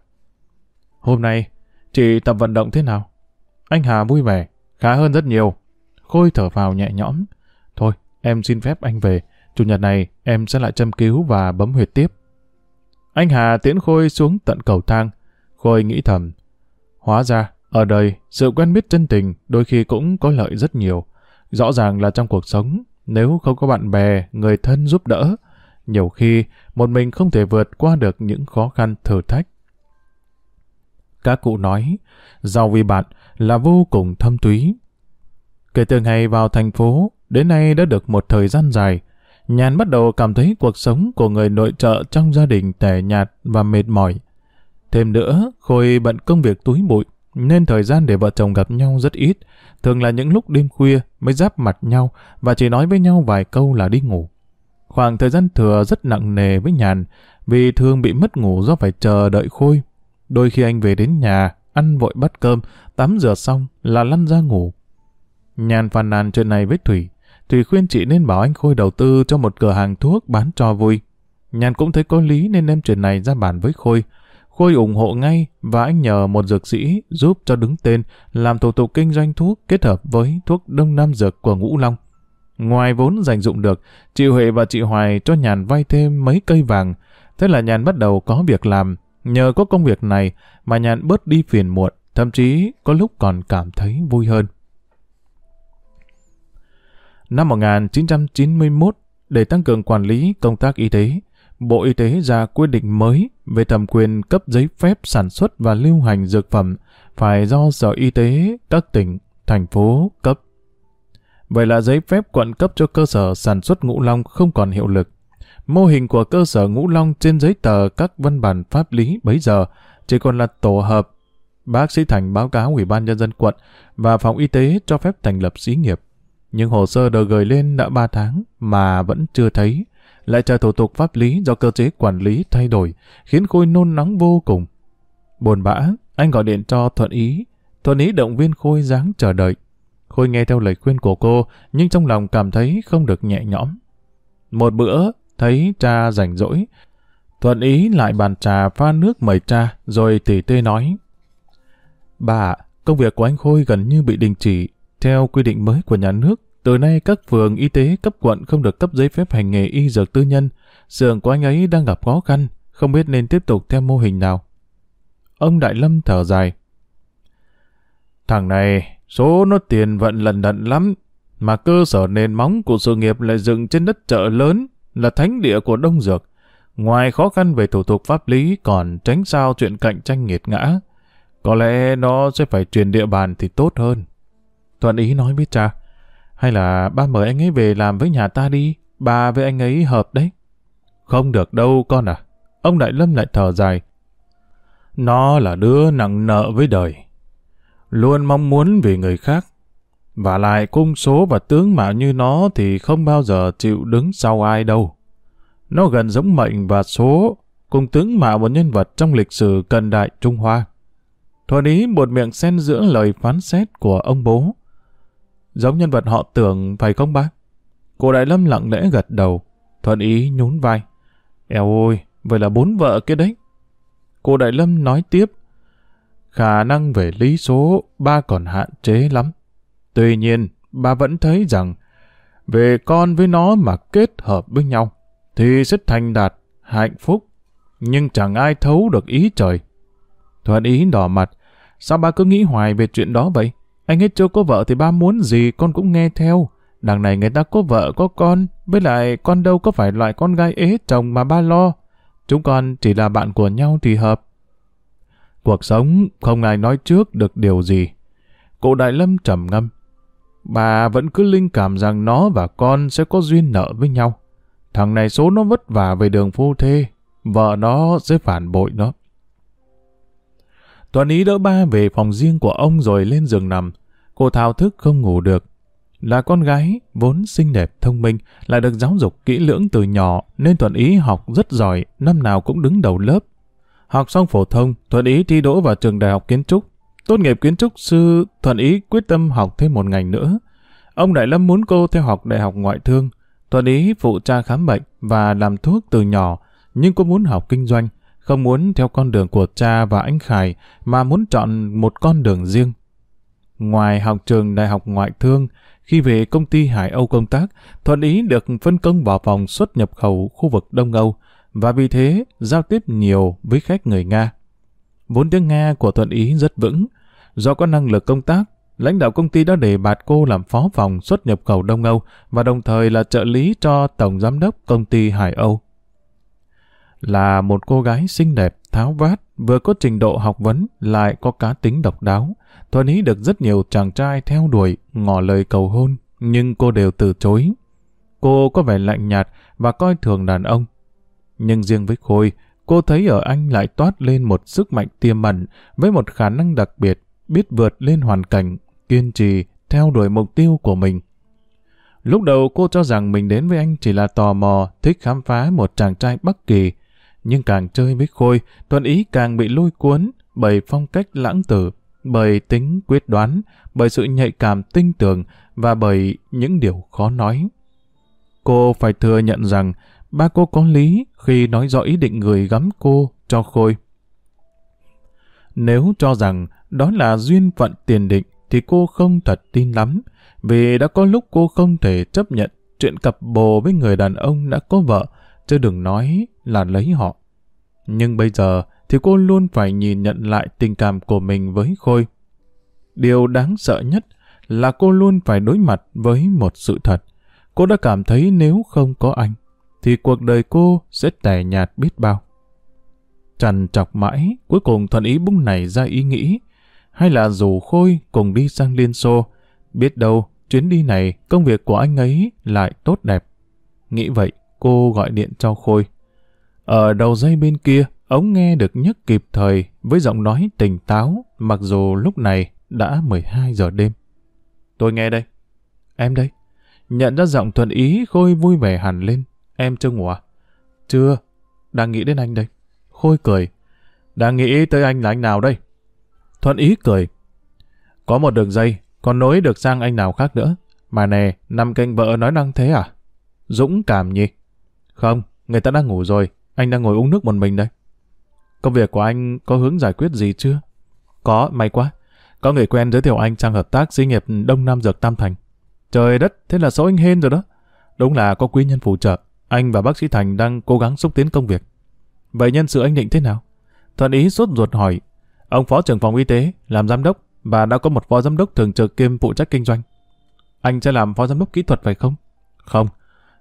Hôm nay, chị tập vận động thế nào? Anh Hà vui vẻ, khá hơn rất nhiều. Khôi thở vào nhẹ nhõm. Thôi, em xin phép anh về. Chủ nhật này em sẽ lại châm cứu và bấm huyệt tiếp. Anh Hà tiễn Khôi xuống tận cầu thang. Khôi nghĩ thầm. Hóa ra, ở đời, sự quen biết chân tình đôi khi cũng có lợi rất nhiều. Rõ ràng là trong cuộc sống, nếu không có bạn bè, người thân giúp đỡ, nhiều khi một mình không thể vượt qua được những khó khăn thử thách. Các cụ nói, giàu vì bạn là vô cùng thâm túy. Kể từ ngày vào thành phố, đến nay đã được một thời gian dài, Nhàn bắt đầu cảm thấy cuộc sống của người nội trợ trong gia đình tẻ nhạt và mệt mỏi. Thêm nữa, Khôi bận công việc túi bụi, nên thời gian để vợ chồng gặp nhau rất ít, thường là những lúc đêm khuya mới giáp mặt nhau và chỉ nói với nhau vài câu là đi ngủ. Khoảng thời gian thừa rất nặng nề với Nhàn, vì thường bị mất ngủ do phải chờ đợi Khôi. Đôi khi anh về đến nhà, ăn vội bát cơm, tắm rửa xong là lăn ra ngủ. Nhàn phàn nàn chuyện này với Thủy, Thủy khuyên chị nên bảo anh Khôi đầu tư cho một cửa hàng thuốc bán cho vui. Nhàn cũng thấy có lý nên đem chuyện này ra bàn với Khôi. Khôi ủng hộ ngay và anh nhờ một dược sĩ giúp cho đứng tên làm thủ tục kinh doanh thuốc kết hợp với thuốc đông nam dược của Ngũ Long. Ngoài vốn dành dụng được, chị Huệ và chị Hoài cho Nhàn vay thêm mấy cây vàng. Thế là Nhàn bắt đầu có việc làm. Nhờ có công việc này mà Nhàn bớt đi phiền muộn, thậm chí có lúc còn cảm thấy vui hơn. Năm 1991, để tăng cường quản lý công tác y tế, Bộ Y tế ra quyết định mới về thẩm quyền cấp giấy phép sản xuất và lưu hành dược phẩm phải do Sở Y tế các tỉnh, thành phố cấp. Vậy là giấy phép quận cấp cho cơ sở sản xuất ngũ long không còn hiệu lực. Mô hình của cơ sở ngũ long trên giấy tờ các văn bản pháp lý bấy giờ chỉ còn là tổ hợp. Bác sĩ Thành báo cáo Ủy ban Nhân dân quận và phòng y tế cho phép thành lập xí nghiệp nhưng hồ sơ được gửi lên đã 3 tháng mà vẫn chưa thấy. Lại chờ thủ tục pháp lý do cơ chế quản lý thay đổi, khiến Khôi nôn nóng vô cùng. Buồn bã, anh gọi điện cho Thuận Ý. Thuận Ý động viên Khôi dáng chờ đợi. Khôi nghe theo lời khuyên của cô, nhưng trong lòng cảm thấy không được nhẹ nhõm. Một bữa, thấy cha rảnh rỗi. Thuận Ý lại bàn trà pha nước mời cha, rồi tỉ tê nói. Bà, công việc của anh Khôi gần như bị đình chỉ theo quy định mới của nhà nước, từ nay các phường y tế cấp quận không được cấp giấy phép hành nghề y dược tư nhân. Xưởng của anh ấy đang gặp khó khăn, không biết nên tiếp tục theo mô hình nào. Ông Đại Lâm thở dài. Thằng này, số nó tiền vận lần đận lắm, mà cơ sở nền móng của sự nghiệp lại dựng trên đất chợ lớn, là thánh địa của Đông Dược. Ngoài khó khăn về thủ tục pháp lý còn tránh sao chuyện cạnh tranh nghiệt ngã. Có lẽ nó sẽ phải truyền địa bàn thì tốt hơn. Thuận ý nói với cha, hay là ba mời anh ấy về làm với nhà ta đi, bà với anh ấy hợp đấy. Không được đâu con à. Ông Đại Lâm lại thở dài. Nó là đứa nặng nợ với đời. Luôn mong muốn vì người khác. Và lại cung số và tướng mạo như nó thì không bao giờ chịu đứng sau ai đâu. Nó gần giống mệnh và số, cùng tướng mạo một nhân vật trong lịch sử cận đại Trung Hoa. Thuận ý một miệng xen giữa lời phán xét của ông bố. Giống nhân vật họ tưởng phải không bác? Cô Đại Lâm lặng lẽ gật đầu, thuận ý nhún vai. Eo ôi, vậy là bốn vợ kia đấy. Cô Đại Lâm nói tiếp, khả năng về lý số ba còn hạn chế lắm. Tuy nhiên, bà vẫn thấy rằng về con với nó mà kết hợp với nhau thì sẽ thành đạt, hạnh phúc. Nhưng chẳng ai thấu được ý trời. Thuận ý đỏ mặt, sao ba cứ nghĩ hoài về chuyện đó vậy? Anh hết chưa có vợ thì ba muốn gì con cũng nghe theo. Đằng này người ta có vợ có con, với lại con đâu có phải loại con gái ế chồng mà ba lo. Chúng con chỉ là bạn của nhau thì hợp. Cuộc sống không ai nói trước được điều gì. Cụ Đại Lâm trầm ngâm. Bà vẫn cứ linh cảm rằng nó và con sẽ có duyên nợ với nhau. Thằng này số nó vất vả về đường phu thê, vợ nó sẽ phản bội nó. Tuần ý đỡ ba về phòng riêng của ông rồi lên giường nằm. Cô thao thức không ngủ được. Là con gái, vốn xinh đẹp, thông minh, lại được giáo dục kỹ lưỡng từ nhỏ, nên Thuận Ý học rất giỏi, năm nào cũng đứng đầu lớp. Học xong phổ thông, Thuận Ý thi đỗ vào trường đại học kiến trúc. Tốt nghiệp kiến trúc sư, Thuận Ý quyết tâm học thêm một ngành nữa. Ông Đại Lâm muốn cô theo học đại học ngoại thương. Thuận Ý phụ cha khám bệnh và làm thuốc từ nhỏ, nhưng cô muốn học kinh doanh, không muốn theo con đường của cha và anh Khải, mà muốn chọn một con đường riêng. Ngoài học trường đại học ngoại thương, khi về công ty Hải Âu công tác, Thuận Ý được phân công vào phòng xuất nhập khẩu khu vực Đông Âu và vì thế giao tiếp nhiều với khách người Nga. Vốn tiếng Nga của Thuận Ý rất vững. Do có năng lực công tác, lãnh đạo công ty đã đề bạt cô làm phó phòng xuất nhập khẩu Đông Âu và đồng thời là trợ lý cho Tổng Giám đốc công ty Hải Âu. Là một cô gái xinh đẹp, tháo vát, vừa có trình độ học vấn, lại có cá tính độc đáo. Thuận Ý được rất nhiều chàng trai theo đuổi, ngỏ lời cầu hôn, nhưng cô đều từ chối. Cô có vẻ lạnh nhạt và coi thường đàn ông. Nhưng riêng với Khôi, cô thấy ở anh lại toát lên một sức mạnh tiềm ẩn với một khả năng đặc biệt, biết vượt lên hoàn cảnh, kiên trì, theo đuổi mục tiêu của mình. Lúc đầu cô cho rằng mình đến với anh chỉ là tò mò, thích khám phá một chàng trai Bắc Kỳ. Nhưng càng chơi với Khôi, Tuấn Ý càng bị lôi cuốn bởi phong cách lãng tử, bởi tính quyết đoán, bởi sự nhạy cảm tinh tường và bởi những điều khó nói. Cô phải thừa nhận rằng ba cô có lý khi nói rõ ý định người gắm cô cho Khôi. Nếu cho rằng đó là duyên phận tiền định thì cô không thật tin lắm, vì đã có lúc cô không thể chấp nhận chuyện cặp bồ với người đàn ông đã có vợ, chứ đừng nói là lấy họ. Nhưng bây giờ thì cô luôn phải nhìn nhận lại tình cảm của mình với Khôi. Điều đáng sợ nhất là cô luôn phải đối mặt với một sự thật. Cô đã cảm thấy nếu không có anh, thì cuộc đời cô sẽ tẻ nhạt biết bao. Trần chọc mãi, cuối cùng thuận ý bung này ra ý nghĩ, hay là rủ Khôi cùng đi sang Liên Xô, biết đâu chuyến đi này công việc của anh ấy lại tốt đẹp. Nghĩ vậy, cô gọi điện cho Khôi. Ở đầu dây bên kia, ống nghe được nhấc kịp thời với giọng nói tỉnh táo, mặc dù lúc này đã 12 giờ đêm. Tôi nghe đây. Em đây. Nhận ra giọng thuận ý, Khôi vui vẻ hẳn lên. Em chưa ngủ à? Chưa, đang nghĩ đến anh đây. Khôi cười. Đang nghĩ tới anh là anh nào đây? Thuận ý cười. Có một đường dây, còn nối được sang anh nào khác nữa. Mà nè, nằm kênh vợ nói năng thế à? Dũng cảm nhỉ? Không, người ta đang ngủ rồi. Anh đang ngồi uống nước một mình đây. Công việc của anh có hướng giải quyết gì chưa? Có, may quá. Có người quen giới thiệu anh sang hợp tác xí nghiệp Đông Nam Dược Tam Thành. Trời đất, thế là số anh hên rồi đó. Đúng là có quý nhân phù trợ. Anh và bác sĩ Thành đang cố gắng xúc tiến công việc. Vậy nhân sự anh định thế nào? Thuận ý sốt ruột hỏi. Ông phó trưởng phòng y tế, làm giám đốc, và đã có một phó giám đốc thường trực kiêm phụ trách kinh doanh. Anh sẽ làm phó giám đốc kỹ thuật phải không? Không.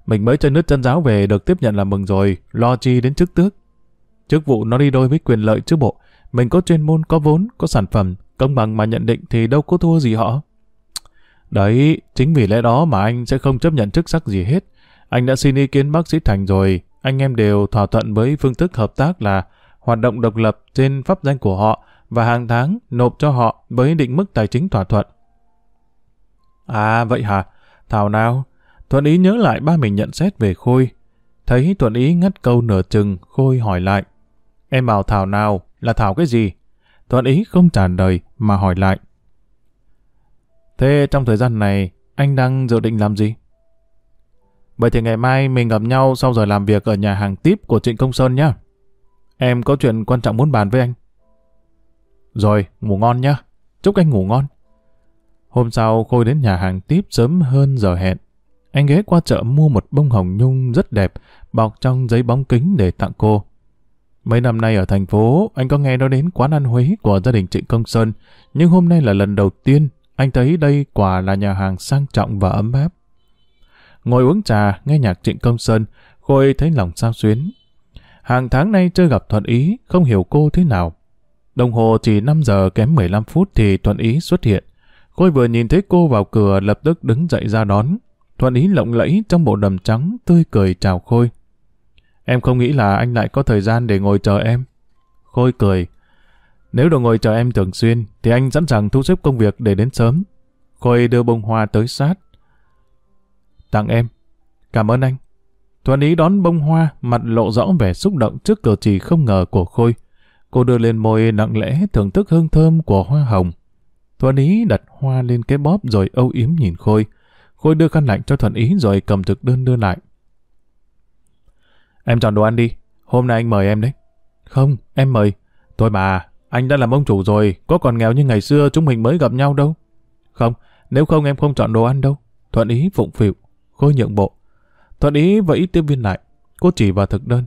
Mình mới chân nước chân giáo về được tiếp nhận là mừng rồi, lo chi đến chức tước. Chức vụ nó đi đôi với quyền lợi chứ bộ. Mình có chuyên môn, có vốn, có sản phẩm, công bằng mà nhận định thì đâu có thua gì họ. Đấy, chính vì lẽ đó mà anh sẽ không chấp nhận chức sắc gì hết. Anh đã xin ý kiến bác sĩ Thành rồi, anh em đều thỏa thuận với phương thức hợp tác là hoạt động độc lập trên pháp danh của họ và hàng tháng nộp cho họ với định mức tài chính thỏa thuận. À vậy hả? Thảo nào? Thuận ý nhớ lại ba mình nhận xét về Khôi. Thấy Thuận ý ngắt câu nửa chừng, Khôi hỏi lại. Em bảo Thảo nào là Thảo cái gì? Thuận ý không trả lời mà hỏi lại. Thế trong thời gian này, anh đang dự định làm gì? Vậy thì ngày mai mình gặp nhau sau giờ làm việc ở nhà hàng tiếp của Trịnh Công Sơn nhé. Em có chuyện quan trọng muốn bàn với anh. Rồi, ngủ ngon nhá. Chúc anh ngủ ngon. Hôm sau Khôi đến nhà hàng tiếp sớm hơn giờ hẹn. Anh ghé qua chợ mua một bông hồng nhung rất đẹp, bọc trong giấy bóng kính để tặng cô. Mấy năm nay ở thành phố, anh có nghe nói đến quán ăn Huế của gia đình Trịnh Công Sơn, nhưng hôm nay là lần đầu tiên anh thấy đây quả là nhà hàng sang trọng và ấm áp. Ngồi uống trà, nghe nhạc Trịnh Công Sơn, Khôi thấy lòng sao xuyến. Hàng tháng nay chưa gặp Thuận Ý, không hiểu cô thế nào. Đồng hồ chỉ 5 giờ kém 15 phút thì Thuận Ý xuất hiện. Khôi vừa nhìn thấy cô vào cửa lập tức đứng dậy ra đón. Thuận Ý lộng lẫy trong bộ đầm trắng, tươi cười chào Khôi. Em không nghĩ là anh lại có thời gian để ngồi chờ em. Khôi cười. Nếu được ngồi chờ em thường xuyên, thì anh sẵn sàng thu xếp công việc để đến sớm. Khôi đưa bông hoa tới sát. Tặng em. Cảm ơn anh. Thuận ý đón bông hoa, mặt lộ rõ vẻ xúc động trước cử chỉ không ngờ của Khôi. Cô đưa lên môi nặng lẽ thưởng thức hương thơm của hoa hồng. Thuận ý đặt hoa lên cái bóp rồi âu yếm nhìn Khôi. Khôi đưa khăn lạnh cho Thuận ý rồi cầm thực đơn đưa lại. Em chọn đồ ăn đi. Hôm nay anh mời em đấy. Không, em mời. Thôi bà, anh đã làm ông chủ rồi, có còn nghèo như ngày xưa chúng mình mới gặp nhau đâu. Không, nếu không em không chọn đồ ăn đâu. Thuận ý phụng phịu, Cô nhượng bộ. Thuận ý vẫy tiếp viên lại, cô chỉ vào thực đơn.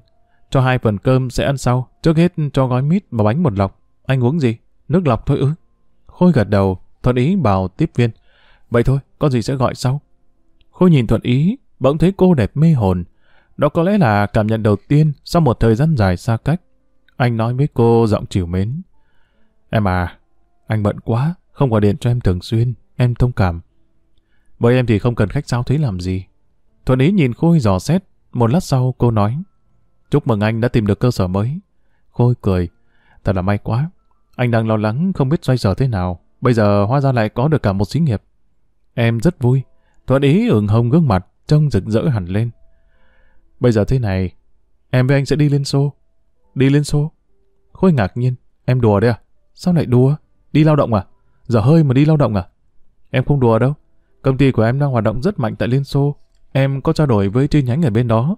Cho hai phần cơm sẽ ăn sau, trước hết cho gói mít và bánh một lọc. Anh uống gì? Nước lọc thôi ư? Khôi gật đầu, Thuận ý bảo tiếp viên. Vậy thôi, có gì sẽ gọi sau. Khôi nhìn Thuận ý, bỗng thấy cô đẹp mê hồn. Đó có lẽ là cảm nhận đầu tiên sau một thời gian dài xa cách. Anh nói với cô giọng chiều mến. Em à, anh bận quá, không gọi điện cho em thường xuyên, em thông cảm. Bởi em thì không cần khách sao thế làm gì. Thuận ý nhìn Khôi dò xét, một lát sau cô nói. Chúc mừng anh đã tìm được cơ sở mới. Khôi cười, thật là may quá. Anh đang lo lắng không biết xoay sở thế nào. Bây giờ hóa ra lại có được cả một xí nghiệp. Em rất vui. Thuận ý ửng hồng gương mặt, trông rực rỡ hẳn lên. Bây giờ thế này, em với anh sẽ đi lên xô. Đi lên xô? Khôi ngạc nhiên. Em đùa đấy à? Sao lại đùa? Đi lao động à? Giờ hơi mà đi lao động à? Em không đùa đâu. Công ty của em đang hoạt động rất mạnh tại Liên Xô. Em có trao đổi với chi nhánh ở bên đó.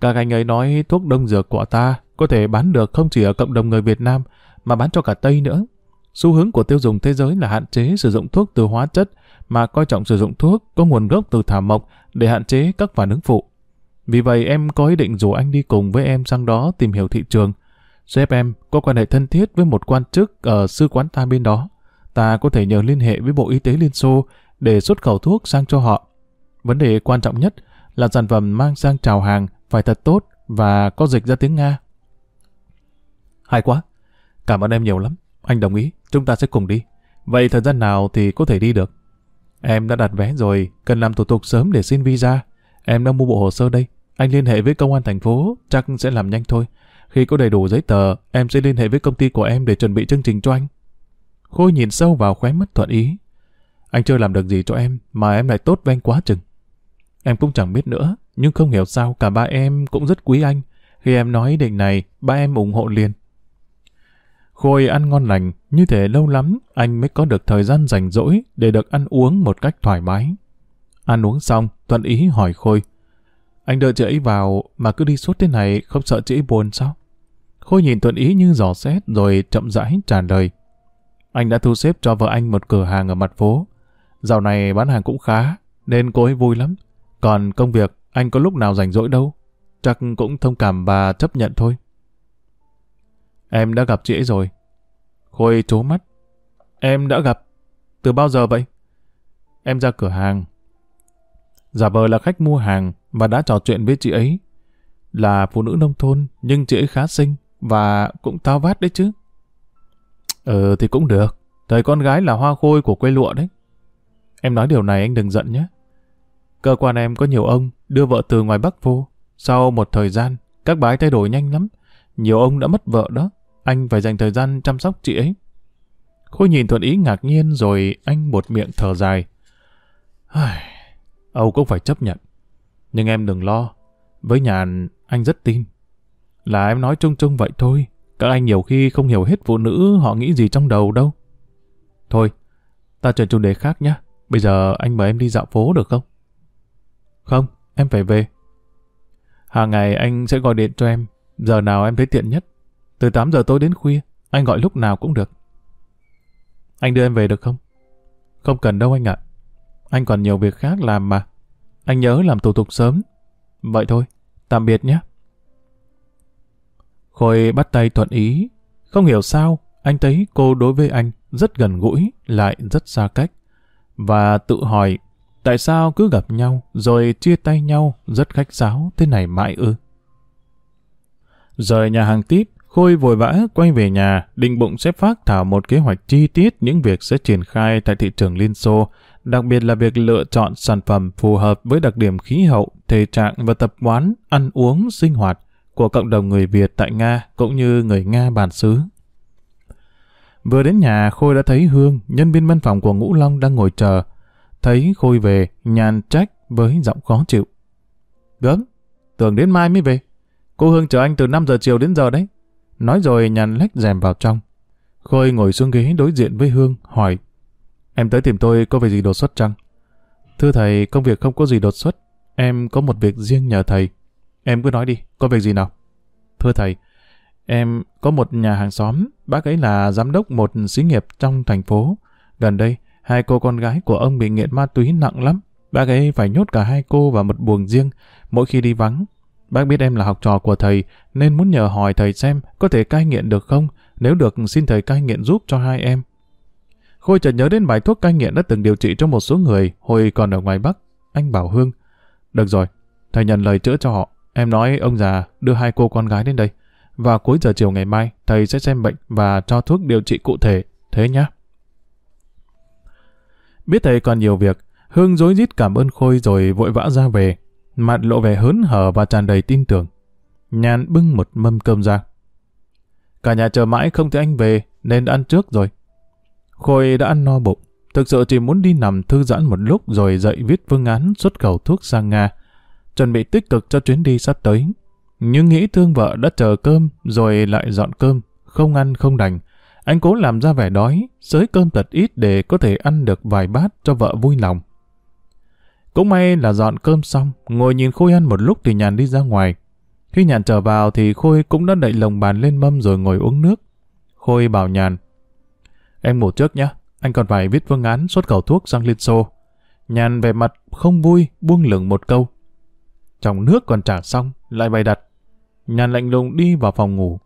Các anh ấy nói thuốc đông dược của ta có thể bán được không chỉ ở cộng đồng người Việt Nam, mà bán cho cả Tây nữa. Xu hướng của tiêu dùng thế giới là hạn chế sử dụng thuốc từ hóa chất, mà coi trọng sử dụng thuốc có nguồn gốc từ thảo mộc để hạn chế các phản ứng phụ. Vì vậy, em có ý định rủ anh đi cùng với em sang đó tìm hiểu thị trường. Sếp em có quan hệ thân thiết với một quan chức ở sư quán ta bên đó. Ta có thể nhờ liên hệ với Bộ Y tế Liên Xô để xuất khẩu thuốc sang cho họ. Vấn đề quan trọng nhất là sản phẩm mang sang chào hàng phải thật tốt và có dịch ra tiếng Nga. Hay quá. Cảm ơn em nhiều lắm. Anh đồng ý, chúng ta sẽ cùng đi. Vậy thời gian nào thì có thể đi được? Em đã đặt vé rồi, cần làm thủ tục sớm để xin visa. Em đang mua bộ hồ sơ đây. Anh liên hệ với công an thành phố, chắc sẽ làm nhanh thôi. Khi có đầy đủ giấy tờ, em sẽ liên hệ với công ty của em để chuẩn bị chương trình cho anh. Khôi nhìn sâu vào khóe mắt thuận ý. Anh chưa làm được gì cho em, mà em lại tốt với anh quá chừng. Em cũng chẳng biết nữa, nhưng không hiểu sao cả ba em cũng rất quý anh. Khi em nói định này, ba em ủng hộ liền. Khôi ăn ngon lành, như thế lâu lắm anh mới có được thời gian rảnh rỗi để được ăn uống một cách thoải mái. Ăn uống xong, Thuận ý hỏi Khôi. Anh đợi chị ấy vào mà cứ đi suốt thế này không sợ chị ấy buồn sao? Khôi nhìn Thuận ý như giò xét rồi chậm rãi trả lời. Anh đã thu xếp cho vợ anh một cửa hàng ở mặt phố. Dạo này bán hàng cũng khá, nên cô ấy vui lắm. Còn công việc, anh có lúc nào rảnh rỗi đâu. Chắc cũng thông cảm và chấp nhận thôi. Em đã gặp chị ấy rồi. Khôi trố mắt. Em đã gặp. Từ bao giờ vậy? Em ra cửa hàng. Giả vờ là khách mua hàng và đã trò chuyện với chị ấy. Là phụ nữ nông thôn, nhưng chị ấy khá xinh và cũng tao vát đấy chứ. Ừ thì cũng được. Thời con gái là hoa khôi của quê lụa đấy. Em nói điều này anh đừng giận nhé. Cơ quan em có nhiều ông đưa vợ từ ngoài Bắc vô. Sau một thời gian, các bái thay đổi nhanh lắm. Nhiều ông đã mất vợ đó. Anh phải dành thời gian chăm sóc chị ấy. Khôi nhìn Thuận Ý ngạc nhiên rồi anh một miệng thở dài. Âu cũng phải chấp nhận. Nhưng em đừng lo. Với Nhàn, anh rất tin. Là em nói chung chung vậy thôi. Các anh nhiều khi không hiểu hết phụ nữ họ nghĩ gì trong đầu đâu. Thôi, ta chuyển chủ đề khác nhé. Bây giờ anh mời em đi dạo phố được không? Không, em phải về. Hàng ngày anh sẽ gọi điện cho em, giờ nào em thấy tiện nhất. Từ 8 giờ tối đến khuya, anh gọi lúc nào cũng được. Anh đưa em về được không? Không cần đâu anh ạ. Anh còn nhiều việc khác làm mà. Anh nhớ làm thủ tục sớm. Vậy thôi, tạm biệt nhé. Khôi bắt tay thuận ý. Không hiểu sao, anh thấy cô đối với anh rất gần gũi, lại rất xa cách. Và tự hỏi, tại sao cứ gặp nhau rồi chia tay nhau rất khách sáo thế này mãi ư? Rời nhà hàng tiếp, Khôi vội vã quay về nhà, định bụng xếp phát thảo một kế hoạch chi tiết những việc sẽ triển khai tại thị trường Liên Xô, đặc biệt là việc lựa chọn sản phẩm phù hợp với đặc điểm khí hậu, thể trạng và tập quán, ăn uống, sinh hoạt của cộng đồng người Việt tại Nga cũng như người Nga bản xứ. Vừa đến nhà, Khôi đã thấy Hương, nhân viên văn phòng của Ngũ Long đang ngồi chờ. Thấy Khôi về, nhàn trách với giọng khó chịu. Gớm, tưởng đến mai mới về. Cô Hương chờ anh từ 5 giờ chiều đến giờ đấy. Nói rồi nhàn lách rèm vào trong. Khôi ngồi xuống ghế đối diện với Hương, hỏi. Em tới tìm tôi có việc gì đột xuất chăng? Thưa thầy, công việc không có gì đột xuất. Em có một việc riêng nhờ thầy. Em cứ nói đi, có việc gì nào? Thưa thầy, em có một nhà hàng xóm, bác ấy là giám đốc một xí nghiệp trong thành phố. Gần đây, hai cô con gái của ông bị nghiện ma túy nặng lắm. Bác ấy phải nhốt cả hai cô vào một buồng riêng mỗi khi đi vắng. Bác biết em là học trò của thầy nên muốn nhờ hỏi thầy xem có thể cai nghiện được không? Nếu được xin thầy cai nghiện giúp cho hai em. Khôi chợt nhớ đến bài thuốc cai nghiện đã từng điều trị cho một số người hồi còn ở ngoài Bắc. Anh bảo Hương. Được rồi, thầy nhận lời chữa cho họ. Em nói ông già đưa hai cô con gái đến đây. Và cuối giờ chiều ngày mai, thầy sẽ xem bệnh và cho thuốc điều trị cụ thể. Thế nhá. Biết thầy còn nhiều việc, Hương dối rít cảm ơn Khôi rồi vội vã ra về. Mặt lộ vẻ hớn hở và tràn đầy tin tưởng. Nhàn bưng một mâm cơm ra. Cả nhà chờ mãi không thấy anh về nên đã ăn trước rồi. Khôi đã ăn no bụng. Thực sự chỉ muốn đi nằm thư giãn một lúc rồi dậy viết phương án xuất khẩu thuốc sang Nga chuẩn bị tích cực cho chuyến đi sắp tới. Nhưng nghĩ thương vợ đã chờ cơm, rồi lại dọn cơm, không ăn không đành. Anh cố làm ra vẻ đói, sới cơm thật ít để có thể ăn được vài bát cho vợ vui lòng. Cũng may là dọn cơm xong, ngồi nhìn Khôi ăn một lúc thì Nhàn đi ra ngoài. Khi Nhàn trở vào thì Khôi cũng đã đậy lồng bàn lên mâm rồi ngồi uống nước. Khôi bảo Nhàn, Em ngủ trước nhé, anh còn phải viết phương án xuất khẩu thuốc sang Liên Xô. Nhàn về mặt không vui, buông lửng một câu. Trong nước còn trả xong, lại bày đặt. Nhàn lạnh lùng đi vào phòng ngủ.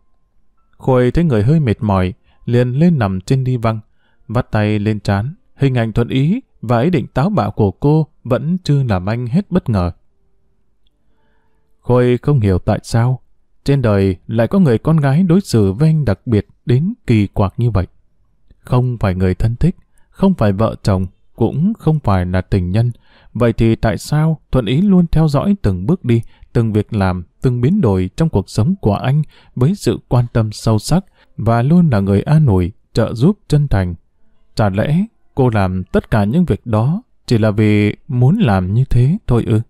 Khôi thấy người hơi mệt mỏi, liền lên nằm trên đi văng, vắt tay lên trán. Hình ảnh thuận ý và ý định táo bạo của cô vẫn chưa làm anh hết bất ngờ. Khôi không hiểu tại sao trên đời lại có người con gái đối xử với anh đặc biệt đến kỳ quặc như vậy. Không phải người thân thích, không phải vợ chồng, cũng không phải là tình nhân, Vậy thì tại sao Thuận Ý luôn theo dõi từng bước đi, từng việc làm, từng biến đổi trong cuộc sống của anh với sự quan tâm sâu sắc và luôn là người an ủi, trợ giúp chân thành? Chả lẽ cô làm tất cả những việc đó chỉ là vì muốn làm như thế thôi ư?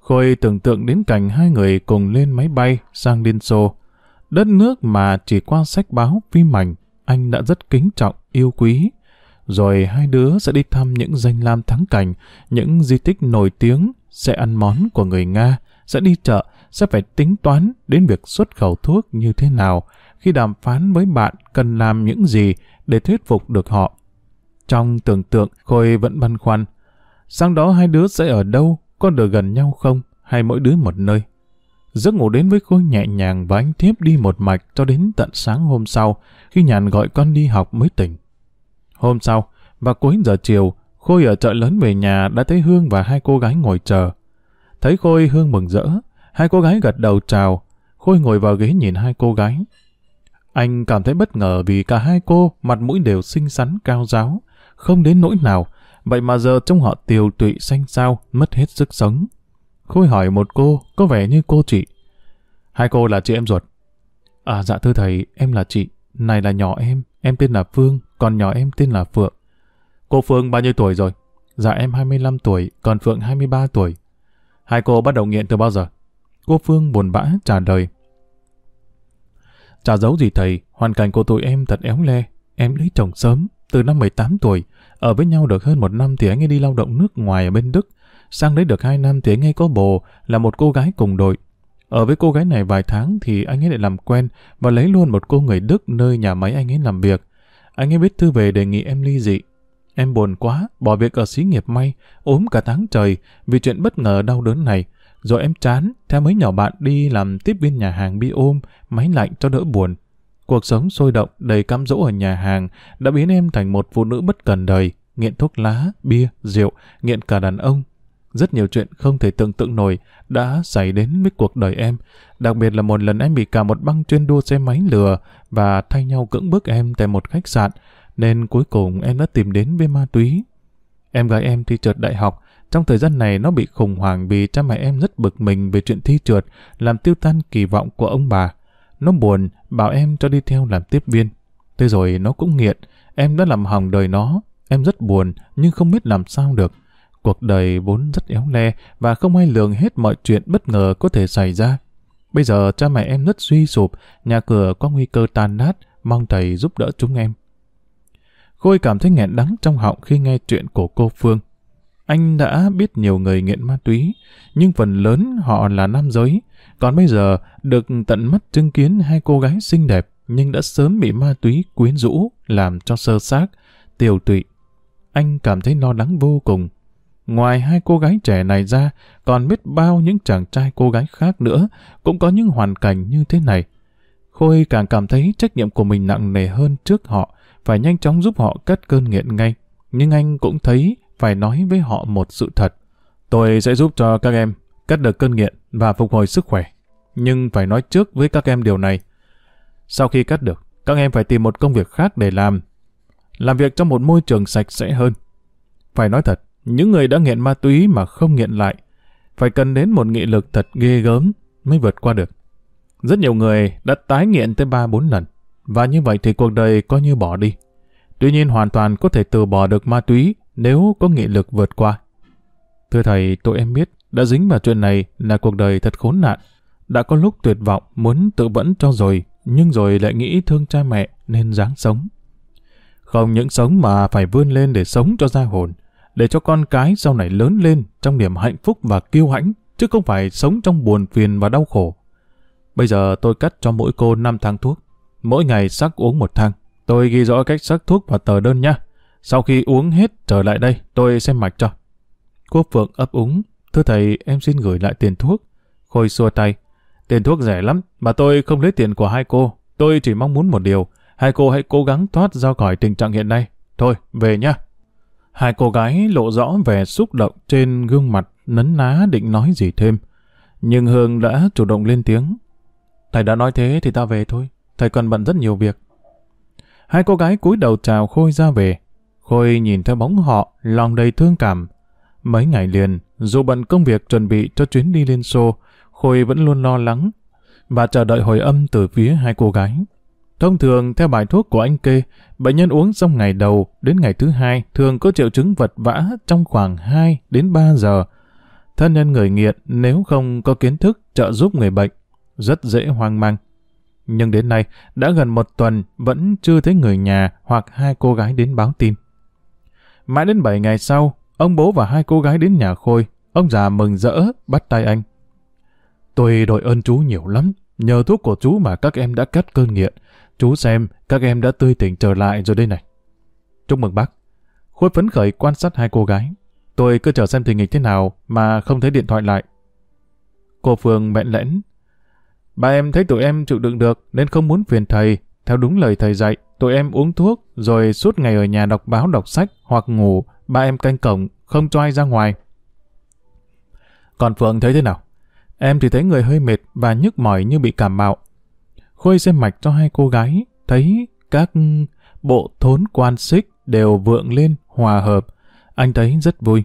Khôi tưởng tượng đến cảnh hai người cùng lên máy bay sang Liên Xô. Đất nước mà chỉ qua sách báo phim ảnh, anh đã rất kính trọng, yêu quý rồi hai đứa sẽ đi thăm những danh lam thắng cảnh, những di tích nổi tiếng, sẽ ăn món của người Nga, sẽ đi chợ, sẽ phải tính toán đến việc xuất khẩu thuốc như thế nào, khi đàm phán với bạn cần làm những gì để thuyết phục được họ. Trong tưởng tượng, Khôi vẫn băn khoăn. Sáng đó hai đứa sẽ ở đâu, có được gần nhau không, hay mỗi đứa một nơi? Giấc ngủ đến với Khôi nhẹ nhàng và anh thiếp đi một mạch cho đến tận sáng hôm sau, khi nhàn gọi con đi học mới tỉnh. Hôm sau, vào cuối giờ chiều, Khôi ở chợ lớn về nhà đã thấy Hương và hai cô gái ngồi chờ. Thấy Khôi Hương mừng rỡ, hai cô gái gật đầu chào. Khôi ngồi vào ghế nhìn hai cô gái. Anh cảm thấy bất ngờ vì cả hai cô mặt mũi đều xinh xắn cao giáo, không đến nỗi nào, vậy mà giờ trông họ tiều tụy xanh xao, mất hết sức sống. Khôi hỏi một cô, có vẻ như cô chị. Hai cô là chị em ruột. À dạ thưa thầy, em là chị. Này là nhỏ em, em tên là Phương, còn nhỏ em tên là Phượng. Cô Phương bao nhiêu tuổi rồi? Dạ em 25 tuổi, còn Phượng 23 tuổi. Hai cô bắt đầu nghiện từ bao giờ? Cô Phương buồn bã trả lời. Chả giấu gì thầy, hoàn cảnh của tụi em thật éo le. Em lấy chồng sớm, từ năm 18 tuổi. Ở với nhau được hơn một năm thì anh ấy đi lao động nước ngoài ở bên Đức. Sang đấy được hai năm thì anh ấy có bồ, là một cô gái cùng đội. Ở với cô gái này vài tháng thì anh ấy lại làm quen và lấy luôn một cô người Đức nơi nhà máy anh ấy làm việc. Anh ấy biết thư về đề nghị em ly dị. Em buồn quá, bỏ việc ở xí nghiệp may, ốm cả tháng trời vì chuyện bất ngờ đau đớn này. Rồi em chán, theo mấy nhỏ bạn đi làm tiếp viên nhà hàng bi ôm, máy lạnh cho đỡ buồn. Cuộc sống sôi động, đầy cam dỗ ở nhà hàng đã biến em thành một phụ nữ bất cần đời, nghiện thuốc lá, bia, rượu, nghiện cả đàn ông. Rất nhiều chuyện không thể tưởng tượng nổi đã xảy đến với cuộc đời em. Đặc biệt là một lần em bị cả một băng chuyên đua xe máy lừa và thay nhau cưỡng bức em tại một khách sạn, nên cuối cùng em đã tìm đến với ma túy. Em gái em thi trượt đại học, trong thời gian này nó bị khủng hoảng vì cha mẹ em rất bực mình về chuyện thi trượt, làm tiêu tan kỳ vọng của ông bà. Nó buồn, bảo em cho đi theo làm tiếp viên. Thế rồi nó cũng nghiện, em đã làm hỏng đời nó. Em rất buồn, nhưng không biết làm sao được. Cuộc đời vốn rất éo le và không ai lường hết mọi chuyện bất ngờ có thể xảy ra. Bây giờ cha mẹ em rất suy sụp, nhà cửa có nguy cơ tan nát, mong thầy giúp đỡ chúng em. Khôi cảm thấy nghẹn đắng trong họng khi nghe chuyện của cô Phương. Anh đã biết nhiều người nghiện ma túy, nhưng phần lớn họ là nam giới. Còn bây giờ, được tận mắt chứng kiến hai cô gái xinh đẹp, nhưng đã sớm bị ma túy quyến rũ, làm cho sơ xác, tiêu tụy. Anh cảm thấy lo lắng vô cùng. Ngoài hai cô gái trẻ này ra, còn biết bao những chàng trai cô gái khác nữa, cũng có những hoàn cảnh như thế này. Khôi càng cảm thấy trách nhiệm của mình nặng nề hơn trước họ, phải nhanh chóng giúp họ cất cơn nghiện ngay. Nhưng anh cũng thấy phải nói với họ một sự thật. Tôi sẽ giúp cho các em cắt được cơn nghiện và phục hồi sức khỏe. Nhưng phải nói trước với các em điều này. Sau khi cắt được, các em phải tìm một công việc khác để làm. Làm việc trong một môi trường sạch sẽ hơn. Phải nói thật, những người đã nghiện ma túy mà không nghiện lại, phải cần đến một nghị lực thật ghê gớm mới vượt qua được. Rất nhiều người đã tái nghiện tới 3-4 lần, và như vậy thì cuộc đời coi như bỏ đi. Tuy nhiên hoàn toàn có thể từ bỏ được ma túy nếu có nghị lực vượt qua. Thưa thầy, tụi em biết, đã dính vào chuyện này là cuộc đời thật khốn nạn. Đã có lúc tuyệt vọng, muốn tự vẫn cho rồi, nhưng rồi lại nghĩ thương cha mẹ nên dáng sống. Không những sống mà phải vươn lên để sống cho ra hồn, để cho con cái sau này lớn lên trong niềm hạnh phúc và kiêu hãnh, chứ không phải sống trong buồn phiền và đau khổ. Bây giờ tôi cắt cho mỗi cô 5 thang thuốc, mỗi ngày sắc uống một thang. Tôi ghi rõ cách sắc thuốc và tờ đơn nha. Sau khi uống hết trở lại đây, tôi xem mạch cho. Cô Phượng ấp úng, thưa thầy em xin gửi lại tiền thuốc. Khôi xua tay, tiền thuốc rẻ lắm, mà tôi không lấy tiền của hai cô. Tôi chỉ mong muốn một điều, hai cô hãy cố gắng thoát ra khỏi tình trạng hiện nay. Thôi, về nha. Hai cô gái lộ rõ vẻ xúc động trên gương mặt nấn ná định nói gì thêm. Nhưng Hương đã chủ động lên tiếng. Thầy đã nói thế thì ta về thôi. Thầy còn bận rất nhiều việc. Hai cô gái cúi đầu chào Khôi ra về. Khôi nhìn theo bóng họ, lòng đầy thương cảm. Mấy ngày liền, dù bận công việc chuẩn bị cho chuyến đi Liên Xô, Khôi vẫn luôn lo lắng và chờ đợi hồi âm từ phía hai cô gái. Thông thường, theo bài thuốc của anh kê, bệnh nhân uống trong ngày đầu đến ngày thứ hai thường có triệu chứng vật vã trong khoảng 2 đến 3 giờ. Thân nhân người nghiện nếu không có kiến thức trợ giúp người bệnh, rất dễ hoang mang. Nhưng đến nay, đã gần một tuần vẫn chưa thấy người nhà hoặc hai cô gái đến báo tin. Mãi đến 7 ngày sau, ông bố và hai cô gái đến nhà Khôi. Ông già mừng rỡ, bắt tay anh. Tôi đội ơn chú nhiều lắm. Nhờ thuốc của chú mà các em đã cắt cơn nghiện. Chú xem, các em đã tươi tỉnh trở lại rồi đây này. Chúc mừng bác. Khôi phấn khởi quan sát hai cô gái. Tôi cứ chờ xem tình hình thế nào mà không thấy điện thoại lại. Cô Phương mẹn lẽn. Ba em thấy tụi em chịu đựng được nên không muốn phiền thầy. Theo đúng lời thầy dạy, tụi em uống thuốc rồi suốt ngày ở nhà đọc báo đọc sách hoặc ngủ, ba em canh cổng, không cho ai ra ngoài. Còn Phượng thấy thế nào? Em thì thấy người hơi mệt và nhức mỏi như bị cảm mạo. Khôi xem mạch cho hai cô gái, thấy các bộ thốn quan xích đều vượng lên, hòa hợp. Anh thấy rất vui.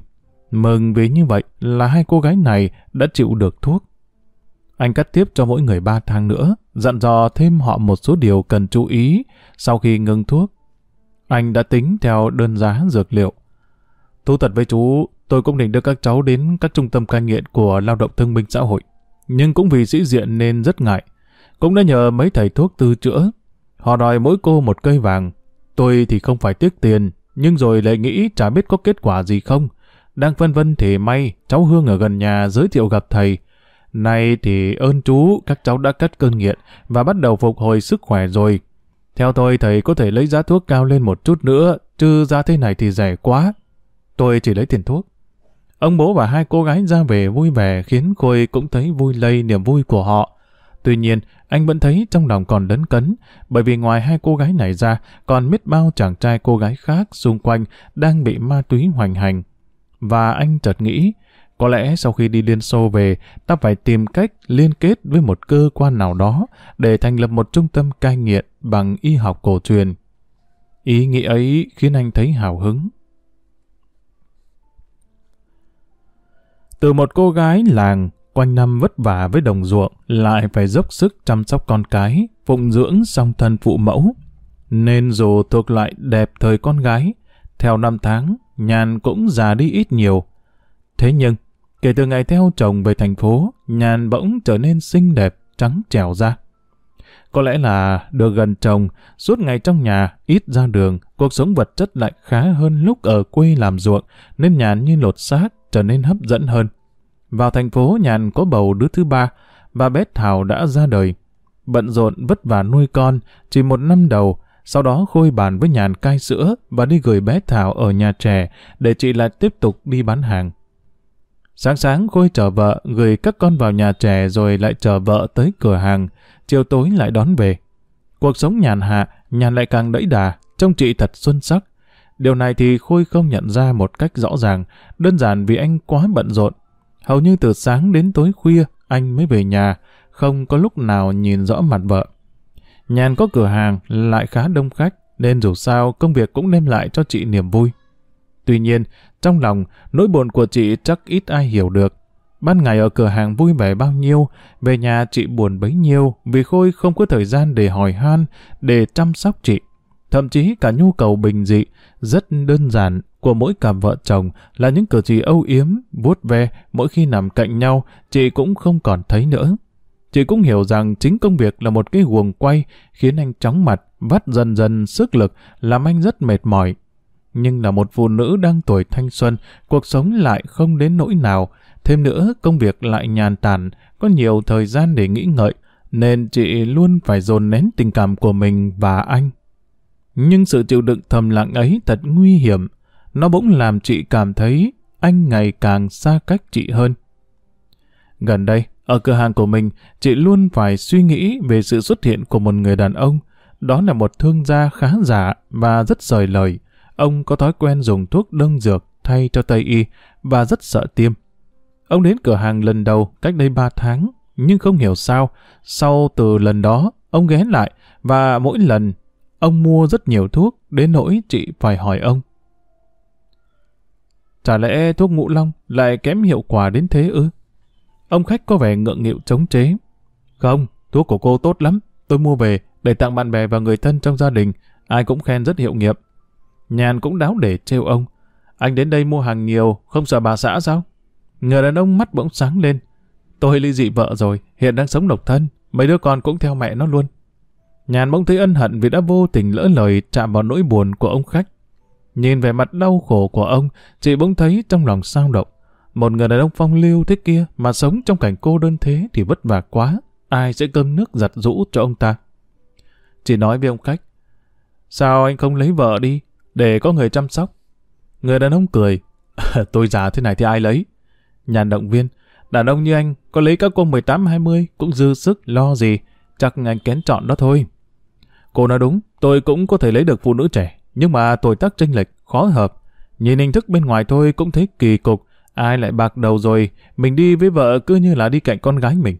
Mừng vì như vậy là hai cô gái này đã chịu được thuốc. Anh cắt tiếp cho mỗi người ba tháng nữa, dặn dò thêm họ một số điều cần chú ý sau khi ngừng thuốc. Anh đã tính theo đơn giá dược liệu. Thú thật với chú, tôi cũng định đưa các cháu đến các trung tâm cai nghiện của lao động thương binh xã hội. Nhưng cũng vì sĩ diện nên rất ngại. Cũng đã nhờ mấy thầy thuốc tư chữa. Họ đòi mỗi cô một cây vàng. Tôi thì không phải tiếc tiền, nhưng rồi lại nghĩ chả biết có kết quả gì không. Đang phân vân thì may, cháu Hương ở gần nhà giới thiệu gặp thầy. Nay thì ơn chú, các cháu đã cắt cơn nghiện và bắt đầu phục hồi sức khỏe rồi. Theo tôi, thầy có thể lấy giá thuốc cao lên một chút nữa, chứ giá thế này thì rẻ quá. Tôi chỉ lấy tiền thuốc. Ông bố và hai cô gái ra về vui vẻ khiến Khôi cũng thấy vui lây niềm vui của họ. Tuy nhiên, anh vẫn thấy trong lòng còn lấn cấn, bởi vì ngoài hai cô gái này ra, còn biết bao chàng trai cô gái khác xung quanh đang bị ma túy hoành hành. Và anh chợt nghĩ, có lẽ sau khi đi Liên Xô về, ta phải tìm cách liên kết với một cơ quan nào đó để thành lập một trung tâm cai nghiện bằng y học cổ truyền. Ý nghĩ ấy khiến anh thấy hào hứng. Từ một cô gái làng, quanh năm vất vả với đồng ruộng, lại phải dốc sức chăm sóc con cái, phụng dưỡng song thân phụ mẫu. Nên dù thuộc lại đẹp thời con gái, theo năm tháng, nhàn cũng già đi ít nhiều. Thế nhưng, kể từ ngày theo chồng về thành phố, nhàn bỗng trở nên xinh đẹp, trắng trẻo ra. Có lẽ là được gần chồng, suốt ngày trong nhà, ít ra đường, cuộc sống vật chất lại khá hơn lúc ở quê làm ruộng, nên nhàn như lột xác, trở nên hấp dẫn hơn. Vào thành phố nhàn có bầu đứa thứ ba, và bé Thảo đã ra đời. Bận rộn vất vả nuôi con, chỉ một năm đầu, sau đó Khôi bàn với nhàn cai sữa và đi gửi bé Thảo ở nhà trẻ để chị lại tiếp tục đi bán hàng. Sáng sáng Khôi chở vợ, gửi các con vào nhà trẻ rồi lại chở vợ tới cửa hàng, chiều tối lại đón về. Cuộc sống nhàn hạ, nhàn lại càng đẫy đà, trông chị thật xuân sắc. Điều này thì Khôi không nhận ra một cách rõ ràng, đơn giản vì anh quá bận rộn. Hầu như từ sáng đến tối khuya, anh mới về nhà, không có lúc nào nhìn rõ mặt vợ. Nhàn có cửa hàng, lại khá đông khách, nên dù sao công việc cũng đem lại cho chị niềm vui. Tuy nhiên, trong lòng, nỗi buồn của chị chắc ít ai hiểu được. Ban ngày ở cửa hàng vui vẻ bao nhiêu, về nhà chị buồn bấy nhiêu vì Khôi không có thời gian để hỏi han, để chăm sóc chị. Thậm chí cả nhu cầu bình dị, rất đơn giản của mỗi cặp vợ chồng là những cử chỉ âu yếm, vuốt ve mỗi khi nằm cạnh nhau, chị cũng không còn thấy nữa. Chị cũng hiểu rằng chính công việc là một cái guồng quay khiến anh chóng mặt, vắt dần dần sức lực, làm anh rất mệt mỏi. Nhưng là một phụ nữ đang tuổi thanh xuân, cuộc sống lại không đến nỗi nào. Thêm nữa, công việc lại nhàn tản, có nhiều thời gian để nghĩ ngợi, nên chị luôn phải dồn nén tình cảm của mình và anh. Nhưng sự chịu đựng thầm lặng ấy thật nguy hiểm. Nó bỗng làm chị cảm thấy anh ngày càng xa cách chị hơn. Gần đây, ở cửa hàng của mình, chị luôn phải suy nghĩ về sự xuất hiện của một người đàn ông. Đó là một thương gia khá giả và rất rời lời. Ông có thói quen dùng thuốc đông dược thay cho Tây Y và rất sợ tiêm. Ông đến cửa hàng lần đầu cách đây 3 tháng, nhưng không hiểu sao, sau từ lần đó, ông ghé lại và mỗi lần ông mua rất nhiều thuốc đến nỗi chị phải hỏi ông. Chả lẽ thuốc ngũ long lại kém hiệu quả đến thế ư? Ông khách có vẻ ngượng nghịu chống chế. Không, thuốc của cô tốt lắm. Tôi mua về để tặng bạn bè và người thân trong gia đình. Ai cũng khen rất hiệu nghiệm. Nhàn cũng đáo để trêu ông. Anh đến đây mua hàng nhiều, không sợ bà xã sao? Người đàn ông mắt bỗng sáng lên. Tôi ly dị vợ rồi, hiện đang sống độc thân. Mấy đứa con cũng theo mẹ nó luôn. Nhàn bỗng thấy ân hận vì đã vô tình lỡ lời chạm vào nỗi buồn của ông khách. Nhìn về mặt đau khổ của ông, chị bỗng thấy trong lòng sao động. Một người đàn ông phong lưu thế kia mà sống trong cảnh cô đơn thế thì vất vả quá. Ai sẽ cơm nước giặt rũ cho ông ta? Chị nói với ông khách. Sao anh không lấy vợ đi, để có người chăm sóc? Người đàn ông cười. Tôi già thế này thì ai lấy? Nhàn động viên. Đàn ông như anh, có lấy các cô 18-20 cũng dư sức lo gì. Chắc anh kén chọn đó thôi. Cô nói đúng, tôi cũng có thể lấy được phụ nữ trẻ, nhưng mà tuổi tác chênh lệch, khó hợp. Nhìn hình thức bên ngoài thôi cũng thấy kỳ cục, ai lại bạc đầu rồi, mình đi với vợ cứ như là đi cạnh con gái mình.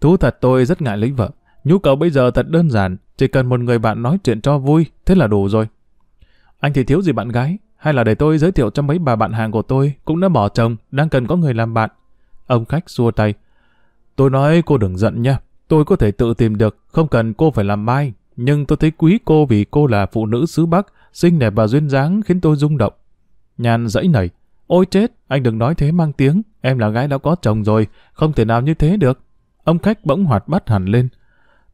Thú thật tôi rất ngại lấy vợ, nhu cầu bây giờ thật đơn giản, chỉ cần một người bạn nói chuyện cho vui, thế là đủ rồi. Anh thì thiếu gì bạn gái, hay là để tôi giới thiệu cho mấy bà bạn hàng của tôi cũng đã bỏ chồng, đang cần có người làm bạn. Ông khách xua tay. Tôi nói cô đừng giận nha. Tôi có thể tự tìm được, không cần cô phải làm mai. Nhưng tôi thấy quý cô vì cô là phụ nữ xứ Bắc, xinh đẹp và duyên dáng khiến tôi rung động. nhàn dãy nảy. Ôi chết, anh đừng nói thế mang tiếng. Em là gái đã có chồng rồi, không thể nào như thế được. Ông khách bỗng hoạt bắt hẳn lên.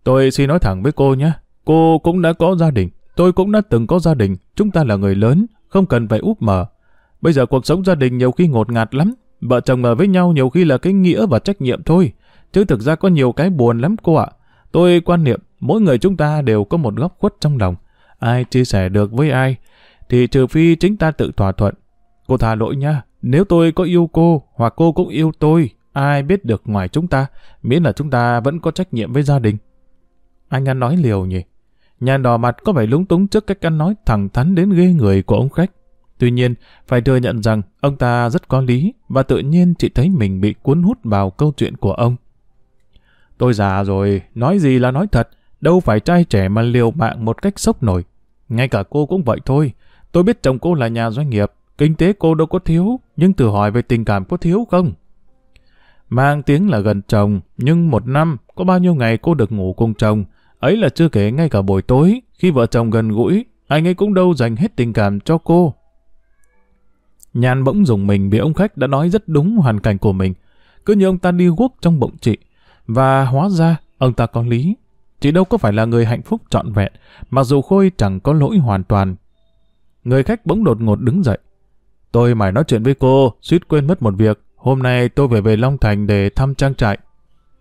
Tôi xin nói thẳng với cô nhé. Cô cũng đã có gia đình. Tôi cũng đã từng có gia đình. Chúng ta là người lớn, không cần phải úp mở. Bây giờ cuộc sống gia đình nhiều khi ngột ngạt lắm. Vợ chồng ở với nhau nhiều khi là cái nghĩa và trách nhiệm thôi. Chứ thực ra có nhiều cái buồn lắm cô ạ. Tôi quan niệm mỗi người chúng ta đều có một góc khuất trong lòng. Ai chia sẻ được với ai thì trừ phi chính ta tự thỏa thuận. Cô thả lỗi nha. Nếu tôi có yêu cô hoặc cô cũng yêu tôi, ai biết được ngoài chúng ta, miễn là chúng ta vẫn có trách nhiệm với gia đình. Anh ăn nói liều nhỉ? Nhàn đỏ mặt có vẻ lúng túng trước cách ăn nói thẳng thắn đến ghê người của ông khách. Tuy nhiên, phải thừa nhận rằng ông ta rất có lý và tự nhiên chị thấy mình bị cuốn hút vào câu chuyện của ông. Tôi già rồi, nói gì là nói thật, đâu phải trai trẻ mà liều mạng một cách sốc nổi. Ngay cả cô cũng vậy thôi. Tôi biết chồng cô là nhà doanh nghiệp, kinh tế cô đâu có thiếu, nhưng từ hỏi về tình cảm có thiếu không? Mang tiếng là gần chồng, nhưng một năm có bao nhiêu ngày cô được ngủ cùng chồng, ấy là chưa kể ngay cả buổi tối, khi vợ chồng gần gũi, anh ấy cũng đâu dành hết tình cảm cho cô. Nhàn bỗng dùng mình vì ông khách đã nói rất đúng hoàn cảnh của mình. Cứ như ông ta đi guốc trong bụng chị. Và hóa ra, ông ta có lý. Chị đâu có phải là người hạnh phúc trọn vẹn, mặc dù Khôi chẳng có lỗi hoàn toàn. Người khách bỗng đột ngột đứng dậy. Tôi mải nói chuyện với cô, suýt quên mất một việc. Hôm nay tôi về về Long Thành để thăm trang trại.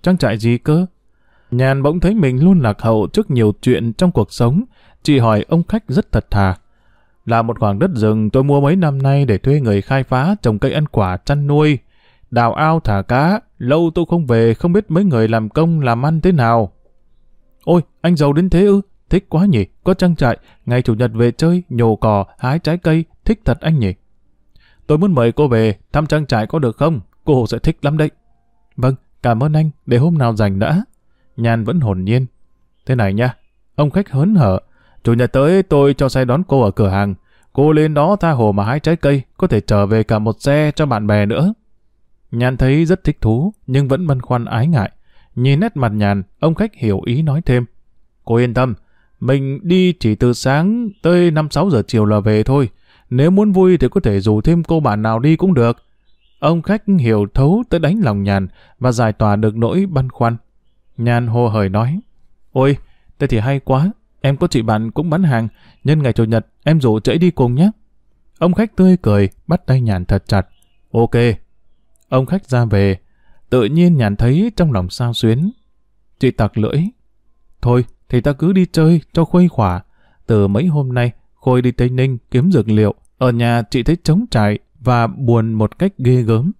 Trang trại gì cơ? Nhàn bỗng thấy mình luôn lạc hậu trước nhiều chuyện trong cuộc sống. Chị hỏi ông khách rất thật thà. Là một khoảng đất rừng tôi mua mấy năm nay để thuê người khai phá trồng cây ăn quả chăn nuôi. Đào ao thả cá, lâu tôi không về không biết mấy người làm công làm ăn thế nào. Ôi, anh giàu đến thế ư? Thích quá nhỉ, có trang trại, ngày chủ nhật về chơi, nhổ cỏ, hái trái cây, thích thật anh nhỉ. Tôi muốn mời cô về, thăm trang trại có được không? Cô sẽ thích lắm đấy. Vâng, cảm ơn anh, để hôm nào rảnh đã. nhàn vẫn hồn nhiên. Thế này nha, ông khách hớn hở. Chủ nhật tới tôi cho xe đón cô ở cửa hàng. Cô lên đó tha hồ mà hái trái cây, có thể trở về cả một xe cho bạn bè nữa. Nhàn thấy rất thích thú, nhưng vẫn băn khoăn ái ngại. Nhìn nét mặt nhàn, ông khách hiểu ý nói thêm. Cô yên tâm, mình đi chỉ từ sáng tới 5-6 giờ chiều là về thôi. Nếu muốn vui thì có thể rủ thêm cô bạn nào đi cũng được. Ông khách hiểu thấu tới đánh lòng nhàn và giải tỏa được nỗi băn khoăn. Nhàn hồ hởi nói, Ôi, thế thì hay quá, em có chị bạn cũng bán hàng, nhân ngày Chủ nhật em rủ trễ đi cùng nhé. Ông khách tươi cười, bắt tay nhàn thật chặt. Ok. Ông khách ra về, tự nhiên nhàn thấy trong lòng sao xuyến. Chị tặc lưỡi. Thôi, thì ta cứ đi chơi cho khuây khỏa. Từ mấy hôm nay, Khôi đi Tây Ninh kiếm dược liệu. Ở nhà chị thấy trống trải và buồn một cách ghê gớm.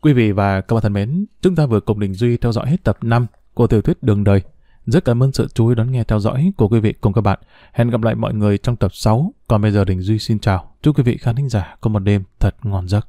Quý vị và các bạn thân mến, chúng ta vừa cùng Đình Duy theo dõi hết tập 5 của tiểu thuyết Đường Đời. Rất cảm ơn sự chú ý đón nghe theo dõi của quý vị cùng các bạn. Hẹn gặp lại mọi người trong tập 6. Còn bây giờ Đình Duy xin chào. Chúc quý vị khán thính giả có một đêm thật ngon giấc.